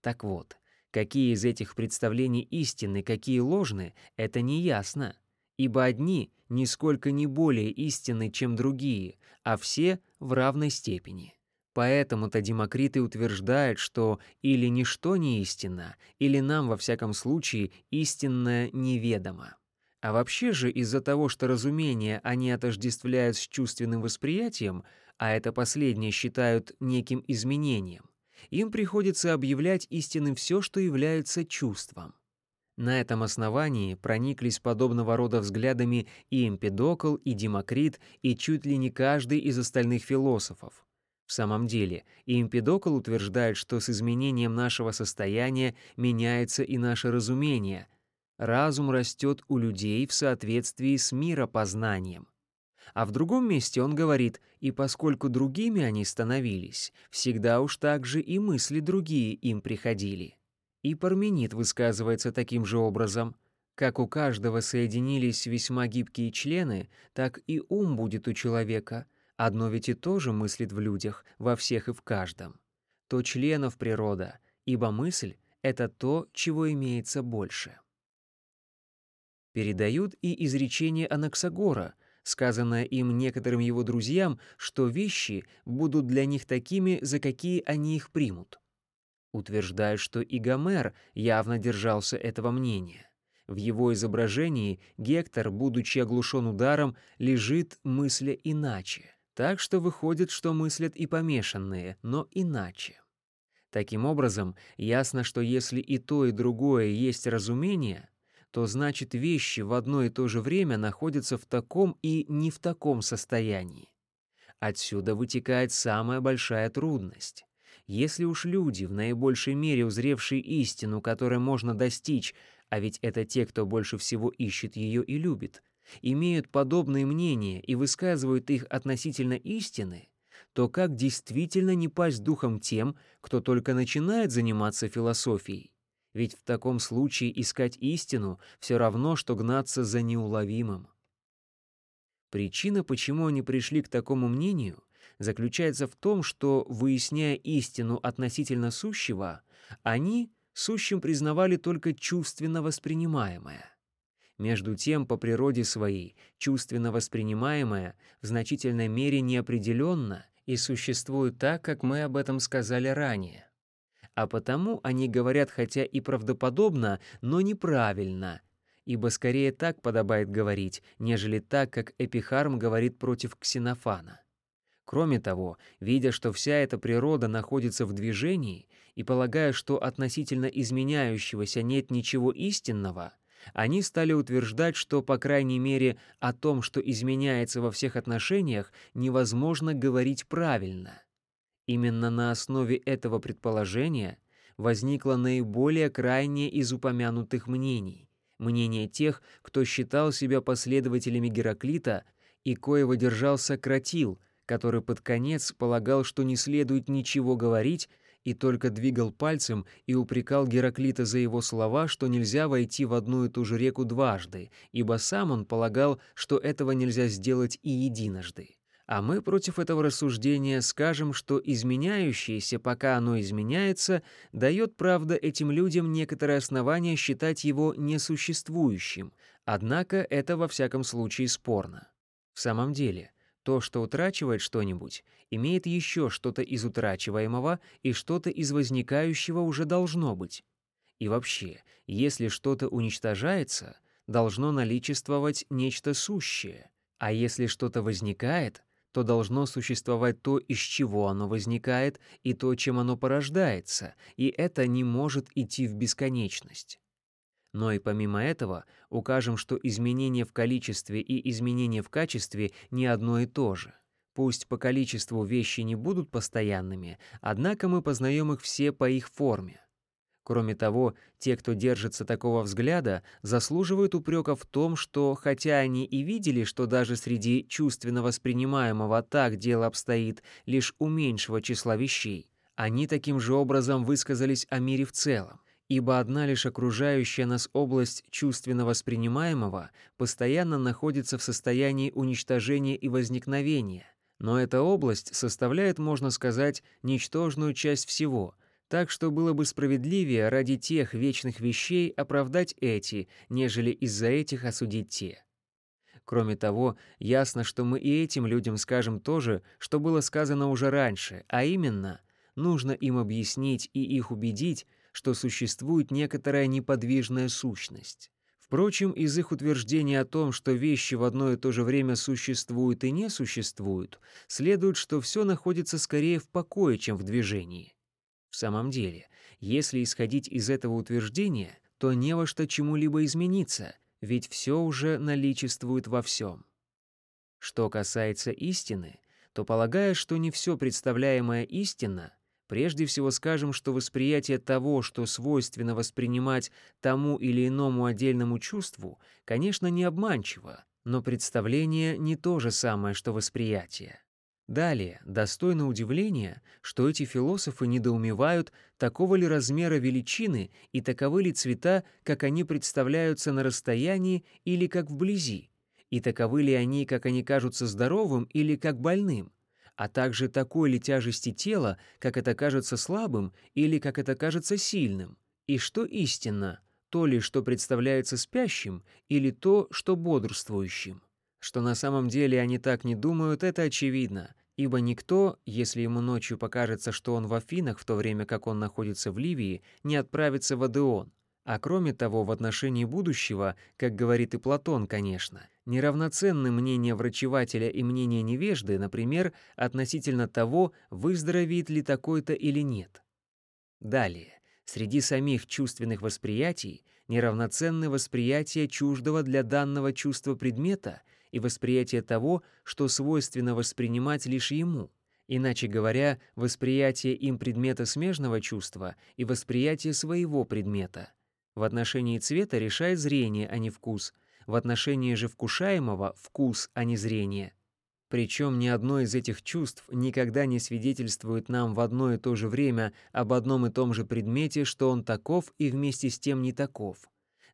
S1: Так вот, какие из этих представлений истинны, какие ложны, это не ясно, ибо одни нисколько не более истинны, чем другие, а все в равной степени. Поэтому-то Демокрит и утверждает, что или ничто не истинно, или нам, во всяком случае, истинное неведомо. А вообще же из-за того, что разумение они отождествляют с чувственным восприятием, а это последнее считают неким изменением, им приходится объявлять истинным все, что является чувством. На этом основании прониклись подобного рода взглядами и Эмпедокл, и Демокрит, и чуть ли не каждый из остальных философов. В самом деле, и Эмпедокл утверждает, что с изменением нашего состояния меняется и наше разумение — разум растет у людей в соответствии с миропознанием. А в другом месте он говорит, и поскольку другими они становились, всегда уж так же и мысли другие им приходили. И Парменид высказывается таким же образом. Как у каждого соединились весьма гибкие члены, так и ум будет у человека. Одно ведь и то же мыслит в людях, во всех и в каждом. То членов природа, ибо мысль — это то, чего имеется больше. Передают и изречение Анаксагора, сказанное им некоторым его друзьям, что вещи будут для них такими, за какие они их примут. Утверждают, что и Гомер явно держался этого мнения. В его изображении Гектор, будучи оглушен ударом, лежит мысля иначе. Так что выходит, что мыслят и помешанные, но иначе. Таким образом, ясно, что если и то, и другое есть разумение, то значит вещи в одно и то же время находятся в таком и не в таком состоянии. Отсюда вытекает самая большая трудность. Если уж люди, в наибольшей мере узревшие истину, которой можно достичь, а ведь это те, кто больше всего ищет ее и любит, имеют подобные мнения и высказывают их относительно истины, то как действительно не пасть духом тем, кто только начинает заниматься философией? Ведь в таком случае искать истину все равно, что гнаться за неуловимым. Причина, почему они пришли к такому мнению, заключается в том, что, выясняя истину относительно сущего, они сущим признавали только чувственно воспринимаемое. Между тем, по природе своей, чувственно воспринимаемое в значительной мере неопределенно и существует так, как мы об этом сказали ранее. А потому они говорят хотя и правдоподобно, но неправильно, ибо скорее так подобает говорить, нежели так, как Эпихарм говорит против Ксенофана. Кроме того, видя, что вся эта природа находится в движении, и полагая, что относительно изменяющегося нет ничего истинного, они стали утверждать, что, по крайней мере, о том, что изменяется во всех отношениях, невозможно говорить правильно. Именно на основе этого предположения возникло наиболее крайнее из упомянутых мнений, мнение тех, кто считал себя последователями Гераклита и коего держался Кратил — который под конец полагал, что не следует ничего говорить, и только двигал пальцем и упрекал Гераклита за его слова, что нельзя войти в одну и ту же реку дважды, ибо сам он полагал, что этого нельзя сделать и единожды. А мы против этого рассуждения скажем, что изменяющееся, пока оно изменяется, дает, правда, этим людям некоторое основание считать его несуществующим, однако это во всяком случае спорно. В самом деле, то, что утрачивает что-нибудь, имеет еще что-то из утрачиваемого и что-то из возникающего уже должно быть. И вообще, если что-то уничтожается, должно наличествовать нечто сущее, а если что-то возникает, то должно существовать то, из чего оно возникает, и то, чем оно порождается, и это не может идти в бесконечность. Но и помимо этого укажем, что изменение в количестве и изменение в качестве не одно и то же. Пусть по количеству вещи не будут постоянными, однако мы познаем их все по их форме. Кроме того, те, кто держится такого взгляда, заслуживают упрека в том, что, хотя они и видели, что даже среди чувственно воспринимаемого так дело обстоит лишь у меньшего числа вещей, они таким же образом высказались о мире в целом. Ибо одна лишь окружающая нас область чувственно воспринимаемого постоянно находится в состоянии уничтожения и возникновения, но эта область составляет, можно сказать, ничтожную часть всего, так что было бы справедливее ради тех вечных вещей оправдать эти, нежели из-за этих осудить те. Кроме того, ясно, что мы и этим людям скажем то же, что было сказано уже раньше, а именно, нужно им объяснить и их убедить, что существует некоторая неподвижная сущность. Впрочем, из их утверждения о том, что вещи в одно и то же время существуют и не существуют, следует, что все находится скорее в покое, чем в движении. В самом деле, если исходить из этого утверждения, то не во что чему-либо измениться, ведь все уже наличествует во всем. Что касается истины, то полагая, что не все представляемое истина, Прежде всего скажем, что восприятие того, что свойственно воспринимать тому или иному отдельному чувству, конечно, не обманчиво, Но представление не то же самое, что восприятие. Далее, достойно удивления, что эти философы недоумевают, такого ли размера величины и таковы ли цвета, как они представляются на расстоянии или как вблизи, и таковы ли они, как они кажутся здоровым или как больным, а также такой ли тяжести тела, как это кажется слабым или как это кажется сильным, и что истинно, то ли, что представляется спящим, или то, что бодрствующим. Что на самом деле они так не думают, это очевидно, ибо никто, если ему ночью покажется, что он в Афинах, в то время как он находится в Ливии, не отправится в Адеон. А кроме того, в отношении будущего, как говорит и Платон, конечно, неравноценны мнение врачевателя и мнение невежды, например, относительно того, выздоровеет ли такой-то или нет. Далее, среди самих чувственных восприятий неравноценны восприятия чуждого для данного чувства предмета и восприятие того, что свойственно воспринимать лишь ему. Иначе говоря, восприятие им предмета смежного чувства и восприятие своего предмета. В отношении цвета решает зрение, а не вкус. В отношении же вкушаемого — вкус, а не зрение. Причем ни одно из этих чувств никогда не свидетельствует нам в одно и то же время об одном и том же предмете, что он таков и вместе с тем не таков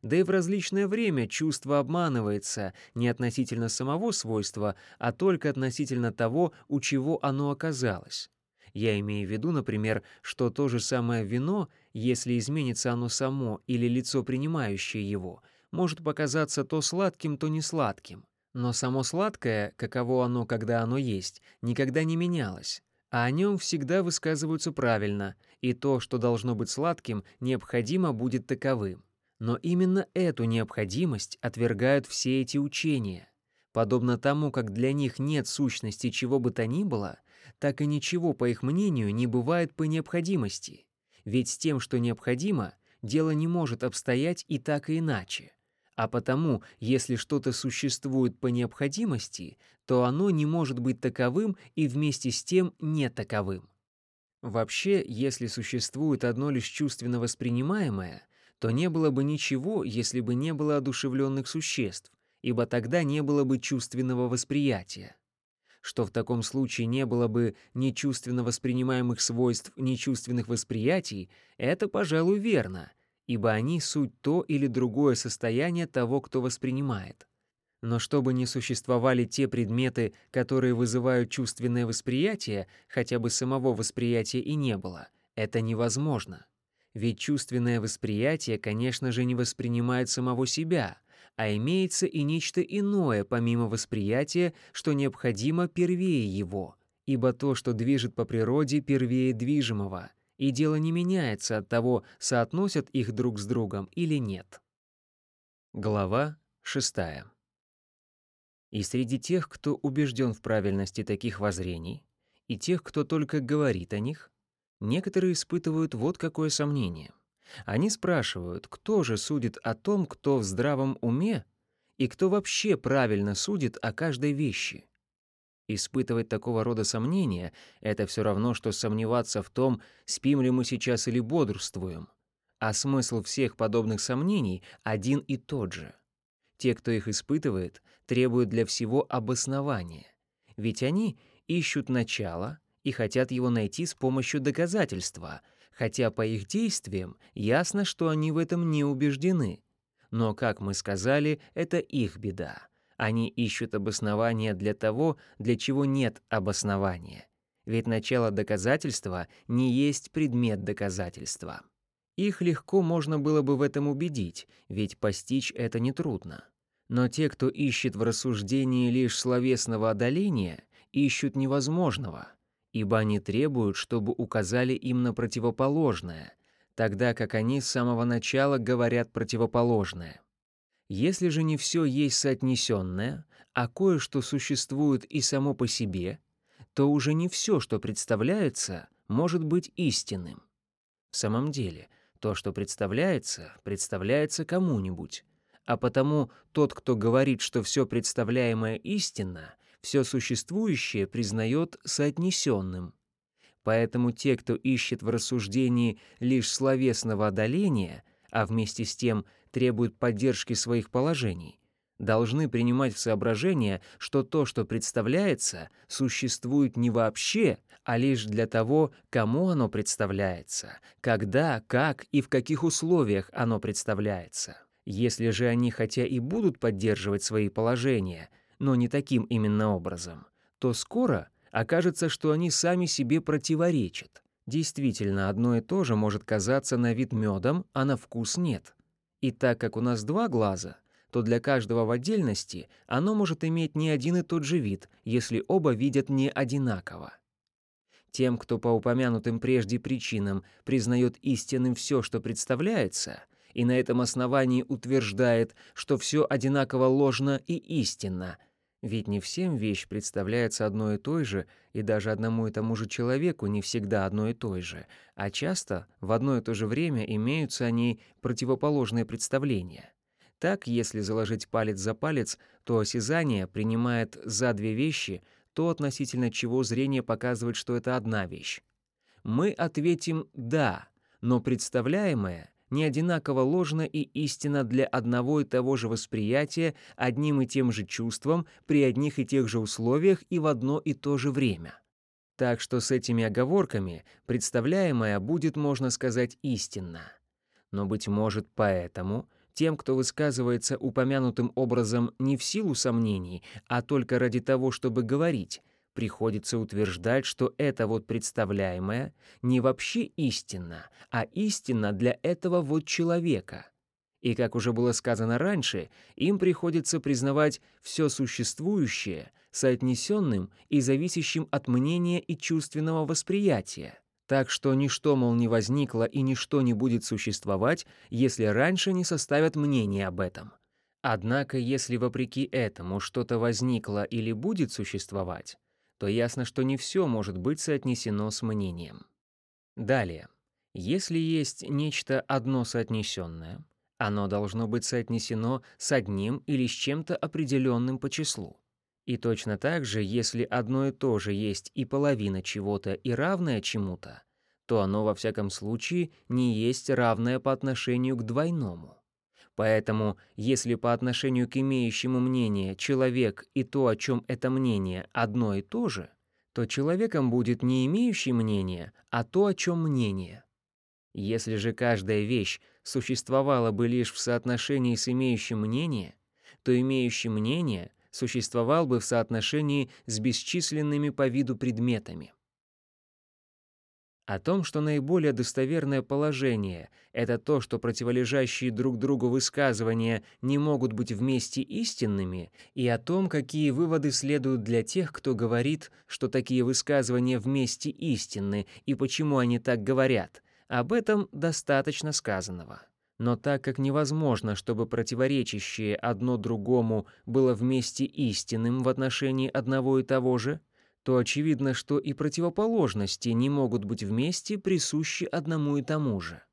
S1: да и в различное время чувство обманывается не относительно самого свойства, а только относительно того, у чего оно оказалось. Я имею в виду, например, что то же самое вино, если изменится оно само или лицо, принимающее его, может показаться то сладким, то не сладким. Но само сладкое, каково оно, когда оно есть, никогда не менялось, а о нем всегда высказываются правильно, и то, что должно быть сладким, необходимо будет таковым. Но именно эту необходимость отвергают все эти учения. Подобно тому, как для них нет сущности чего бы то ни было, так и ничего, по их мнению, не бывает по необходимости. Ведь с тем, что необходимо, дело не может обстоять и так и иначе. А потому, если что-то существует по необходимости, то оно не может быть таковым и вместе с тем не таковым. Вообще, если существует одно лишь чувственно воспринимаемое, то не было бы ничего, если бы не было одушевленных существ, ибо тогда не было бы чувственного восприятия. Что в таком случае не было бы ни чувственно воспринимаемых свойств, ни чувственных восприятий, это, пожалуй, верно, ибо они суть то или другое состояние того, кто воспринимает. Но чтобы не существовали те предметы, которые вызывают чувственное восприятие, хотя бы самого восприятия и не было, это невозможно. Ведь чувственное восприятие, конечно же, не воспринимает самого себя, а имеется и нечто иное, помимо восприятия, что необходимо первее его, ибо то, что движет по природе, первее движимого, и дело не меняется от того, соотносят их друг с другом или нет. Глава 6. И среди тех, кто убежден в правильности таких воззрений, и тех, кто только говорит о них, Некоторые испытывают вот какое сомнение. Они спрашивают, кто же судит о том, кто в здравом уме, и кто вообще правильно судит о каждой вещи. Испытывать такого рода сомнения — это все равно, что сомневаться в том, спим ли мы сейчас или бодрствуем. А смысл всех подобных сомнений один и тот же. Те, кто их испытывает, требуют для всего обоснования. Ведь они ищут начало — и хотят его найти с помощью доказательства, хотя по их действиям ясно, что они в этом не убеждены. Но, как мы сказали, это их беда. Они ищут обоснования для того, для чего нет обоснования. Ведь начало доказательства не есть предмет доказательства. Их легко можно было бы в этом убедить, ведь постичь это нетрудно. Но те, кто ищет в рассуждении лишь словесного одоления, ищут невозможного — ибо они требуют, чтобы указали им на противоположное, тогда как они с самого начала говорят противоположное. Если же не все есть соотнесенное, а кое-что существует и само по себе, то уже не все, что представляется, может быть истинным. В самом деле, то, что представляется, представляется кому-нибудь, а потому тот, кто говорит, что все представляемое истинно, все существующее признает соотнесенным. Поэтому те, кто ищет в рассуждении лишь словесного одоления, а вместе с тем требует поддержки своих положений, должны принимать в соображение, что то, что представляется, существует не вообще, а лишь для того, кому оно представляется, когда, как и в каких условиях оно представляется. Если же они хотя и будут поддерживать свои положения, но не таким именно образом, то скоро окажется, что они сами себе противоречат. Действительно, одно и то же может казаться на вид медом, а на вкус нет. И так как у нас два глаза, то для каждого в отдельности оно может иметь не один и тот же вид, если оба видят не одинаково. Тем, кто по упомянутым прежде причинам признает истинным все, что представляется, и на этом основании утверждает, что все одинаково ложно и истинно. Ведь не всем вещь представляется одной и той же, и даже одному и тому же человеку не всегда одной и той же, а часто в одно и то же время имеются о ней противоположные представления. Так, если заложить палец за палец, то осязание принимает за две вещи то, относительно чего зрение показывает, что это одна вещь. Мы ответим «да», но представляемое не одинаково ложно и истинно для одного и того же восприятия одним и тем же чувством при одних и тех же условиях и в одно и то же время. Так что с этими оговорками представляемое будет, можно сказать, истинно. Но, быть может, поэтому тем, кто высказывается упомянутым образом не в силу сомнений, а только ради того, чтобы говорить, приходится утверждать, что это вот представляемое не вообще истинно, а истинно для этого вот человека. И, как уже было сказано раньше, им приходится признавать все существующее соотнесенным и зависящим от мнения и чувственного восприятия. Так что ничто, мол, не возникло и ничто не будет существовать, если раньше не составят мнение об этом. Однако, если вопреки этому что-то возникло или будет существовать, то ясно, что не все может быть соотнесено с мнением. Далее. Если есть нечто одно соотнесенное, оно должно быть соотнесено с одним или с чем-то определенным по числу. И точно так же, если одно и то же есть и половина чего-то и равное чему-то, то оно во всяком случае не есть равное по отношению к двойному. Поэтому, если по отношению к имеющему мнение человек и то, о чем это мнение, одно и то же, то человеком будет не имеющий мнение, а то, о чем мнение. Если же каждая вещь существовала бы лишь в соотношении с имеющим мнение, то имеющий мнение существовал бы в соотношении с бесчисленными по виду предметами. О том, что наиболее достоверное положение — это то, что противолежащие друг другу высказывания не могут быть вместе истинными, и о том, какие выводы следуют для тех, кто говорит, что такие высказывания вместе истинны, и почему они так говорят, об этом достаточно сказанного. Но так как невозможно, чтобы противоречащее одно другому было вместе истинным в отношении одного и того же, то очевидно, что и противоположности не могут быть вместе присущи одному и тому же.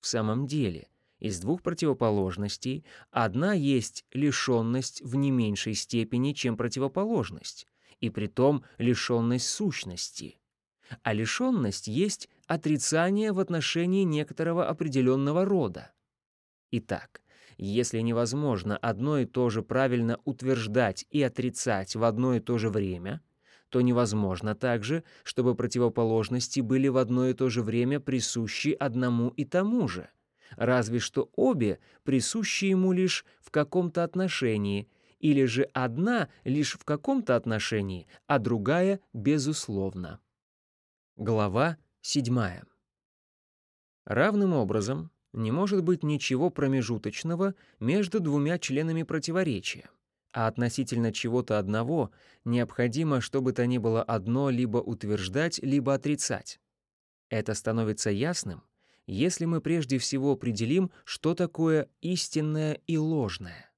S1: В самом деле, из двух противоположностей одна есть лишенность в не меньшей степени, чем противоположность, и притом лишенность сущности. А лишенность есть отрицание в отношении некоторого определенного рода. Итак, если невозможно одно и то же правильно утверждать и отрицать в одно и то же время — то невозможно также, чтобы противоположности были в одно и то же время присущи одному и тому же. Разве что обе присущи ему лишь в каком-то отношении, или же одна лишь в каком-то отношении, а другая безусловно. Глава 7. Равным образом не может быть ничего промежуточного между двумя членами противоречия а относительно чего-то одного необходимо, чтобы то ни было одно либо утверждать, либо отрицать. Это становится ясным, если мы прежде всего определим, что такое истинное и ложное.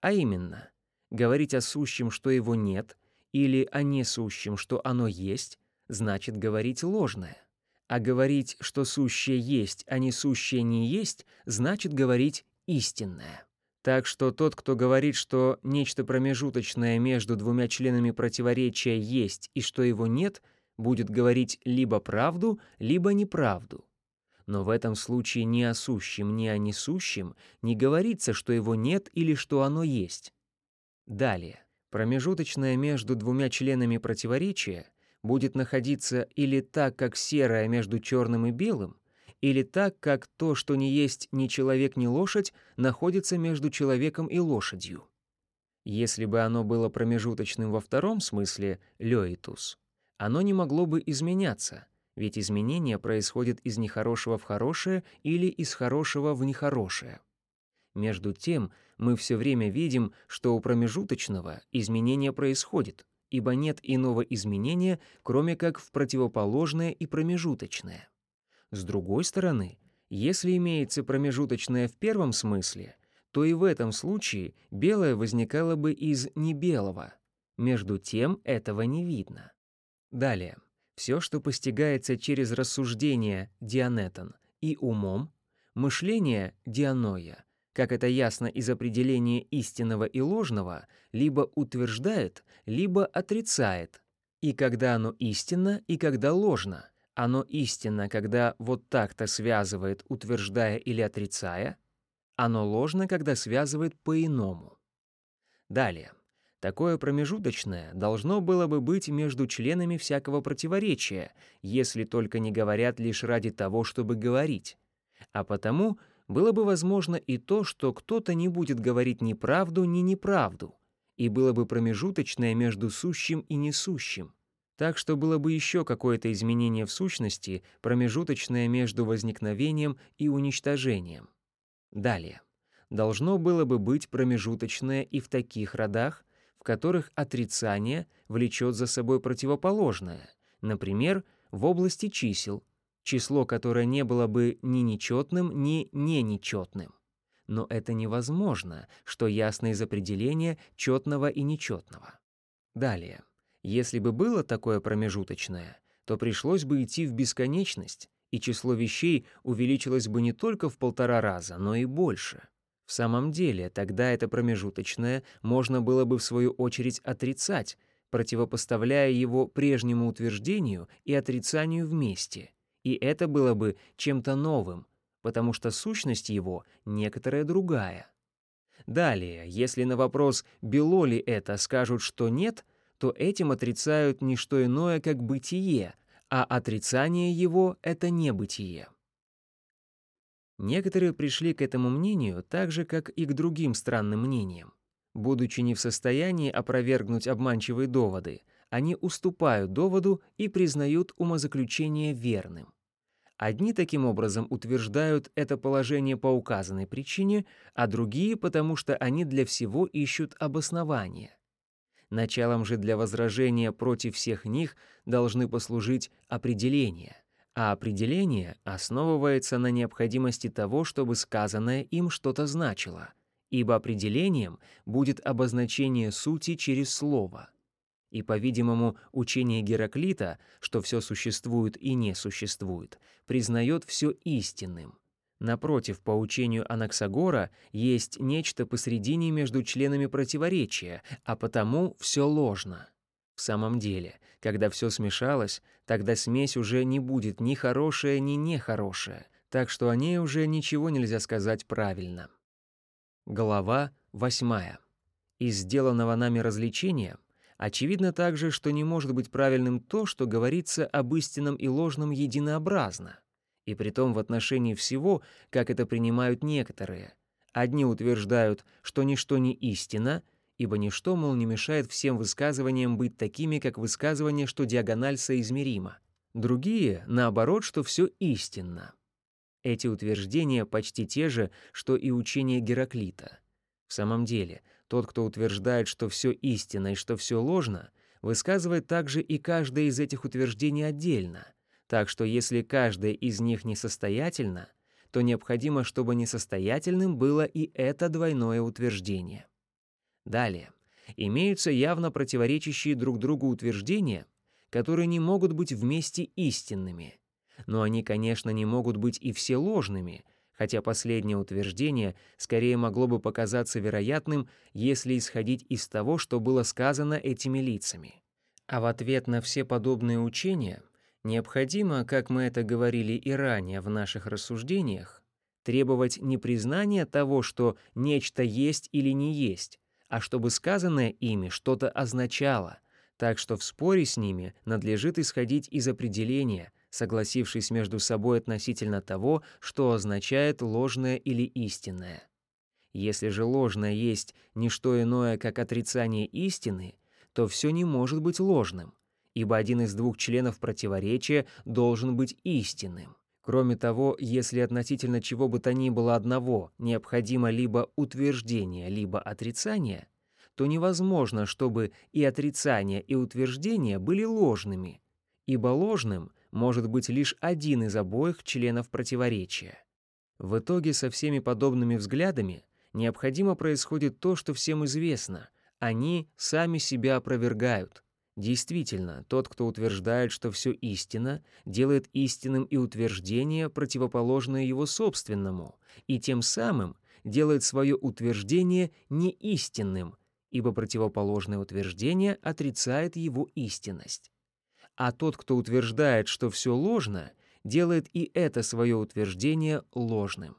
S1: А именно, говорить о сущем, что его нет, или о несущем, что оно есть, значит говорить ложное. А говорить, что сущее есть, а несущее не есть, значит говорить истинное. Так что тот, кто говорит, что нечто промежуточное между двумя членами противоречия есть и что его нет, будет говорить либо правду, либо неправду. Но в этом случае ни о сущем, ни о несущем не говорится, что его нет или что оно есть. Далее. Промежуточное между двумя членами противоречия будет находиться или так, как серое между черным и белым, или так, как то, что не есть ни человек, ни лошадь, находится между человеком и лошадью. Если бы оно было промежуточным во втором смысле «лёитус», оно не могло бы изменяться, ведь изменение происходит из нехорошего в хорошее или из хорошего в нехорошее. Между тем, мы все время видим, что у промежуточного изменение происходит, ибо нет иного изменения, кроме как в противоположное и промежуточное. С другой стороны, если имеется промежуточное в первом смысле, то и в этом случае белое возникало бы из небелого. Между тем этого не видно. Далее. Все, что постигается через рассуждение дианетон и умом, мышление дианоя, как это ясно из определения истинного и ложного, либо утверждает, либо отрицает, и когда оно истинно, и когда ложно. Оно истинно, когда вот так-то связывает, утверждая или отрицая, оно ложно, когда связывает по-иному. Далее. Такое промежуточное должно было бы быть между членами всякого противоречия, если только не говорят лишь ради того, чтобы говорить. А потому было бы возможно и то, что кто-то не будет говорить ни правду, ни неправду, и было бы промежуточное между сущим и несущим. Так что было бы еще какое-то изменение в сущности, промежуточное между возникновением и уничтожением. Далее. Должно было бы быть промежуточное и в таких родах, в которых отрицание влечет за собой противоположное, например, в области чисел, число, которое не было бы ни нечетным, ни не нечетным. Но это невозможно, что ясно из определения четного и нечетного. Далее. Если бы было такое промежуточное, то пришлось бы идти в бесконечность, и число вещей увеличилось бы не только в полтора раза, но и больше. В самом деле, тогда это промежуточное можно было бы в свою очередь отрицать, противопоставляя его прежнему утверждению и отрицанию вместе. И это было бы чем-то новым, потому что сущность его некоторая другая. Далее, если на вопрос «бело ли это» скажут, что нет, то этим отрицают не что иное, как бытие, а отрицание его — это небытие. Некоторые пришли к этому мнению так же, как и к другим странным мнениям. Будучи не в состоянии опровергнуть обманчивые доводы, они уступают доводу и признают умозаключение верным. Одни таким образом утверждают это положение по указанной причине, а другие потому, что они для всего ищут обоснования. Началом же для возражения против всех них должны послужить определения а определение основывается на необходимости того, чтобы сказанное им что-то значило, ибо определением будет обозначение сути через слово. И, по-видимому, учение Гераклита, что все существует и не существует, признает все истинным. Напротив, по учению Анаксагора есть нечто посредине между членами противоречия, а потому все ложно. В самом деле, когда все смешалось, тогда смесь уже не будет ни хорошая, ни нехорошая, так что о ней уже ничего нельзя сказать правильно. Глава 8. Из сделанного нами развлечения очевидно также, что не может быть правильным то, что говорится об истинном и ложном единообразно, и притом в отношении всего, как это принимают некоторые. Одни утверждают, что ничто не истина — ибо ничто, мол, не мешает всем высказываниям быть такими, как высказывание, что диагональ соизмерима. Другие, наоборот, что все истинно. Эти утверждения почти те же, что и учение Гераклита. В самом деле, тот, кто утверждает, что все истинно и что все ложно, высказывает также и каждое из этих утверждений отдельно. Так что если каждое из них несостоятельно, то необходимо, чтобы несостоятельным было и это двойное утверждение. Далее. Имеются явно противоречащие друг другу утверждения, которые не могут быть вместе истинными. Но они, конечно, не могут быть и все ложными, хотя последнее утверждение скорее могло бы показаться вероятным, если исходить из того, что было сказано этими лицами. А в ответ на все подобные учения необходимо, как мы это говорили и ранее в наших рассуждениях, требовать не признания того, что нечто есть или не есть, а чтобы сказанное ими что-то означало, так что в споре с ними надлежит исходить из определения, согласившись между собой относительно того, что означает ложное или истинное. Если же ложное есть не что иное, как отрицание истины, то все не может быть ложным, ибо один из двух членов противоречия должен быть истинным. Кроме того, если относительно чего бы то ни было одного необходимо либо утверждение, либо отрицание, то невозможно, чтобы и отрицание, и утверждение были ложными, ибо ложным может быть лишь один из обоих членов противоречия. В итоге со всеми подобными взглядами необходимо происходит то, что всем известно. Они сами себя опровергают, Действительно, тот, кто утверждает, что все истина, делает истинным и утверждение, противоположное его собственному, и тем самым делает свое утверждение неистинным, ибо противоположное утверждение отрицает его истинность. А тот, кто утверждает, что все ложно, делает и это свое утверждение ложным.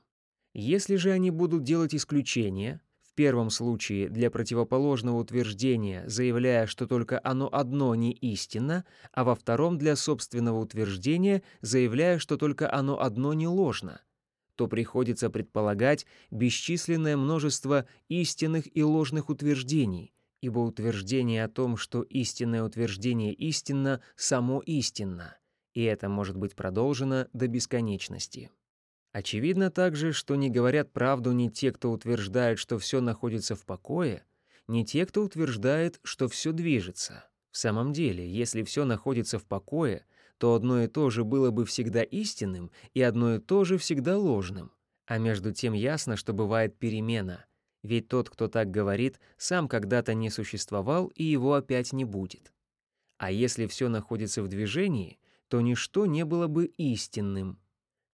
S1: Если же они будут делать исключения, первом случае для противоположного утверждения, заявляя, что только оно одно не истинно, а во втором для собственного утверждения, заявляя, что только оно одно не ложно, то приходится предполагать бесчисленное множество истинных и ложных утверждений, ибо утверждение о том, что истинное утверждение истинно, само истинно, и это может быть продолжено до бесконечности. Очевидно также, что не говорят правду ни те, кто утверждает, что все находится в покое, ни те, кто утверждает, что все движется. В самом деле, если все находится в покое, то одно и то же было бы всегда истинным, и одно и то же всегда ложным. А между тем ясно, что бывает перемена, ведь тот, кто так говорит, сам когда-то не существовал, и его опять не будет. А если все находится в движении, то ничто не было бы истинным.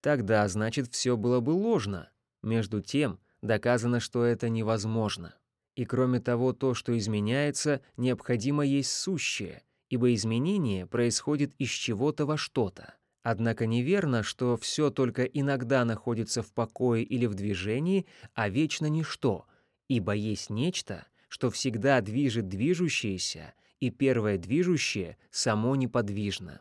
S1: Тогда, значит, все было бы ложно. Между тем, доказано, что это невозможно. И кроме того, то, что изменяется, необходимо есть сущее, ибо изменение происходит из чего-то во что-то. Однако неверно, что все только иногда находится в покое или в движении, а вечно ничто, ибо есть нечто, что всегда движет движущееся, и первое движущее само неподвижно.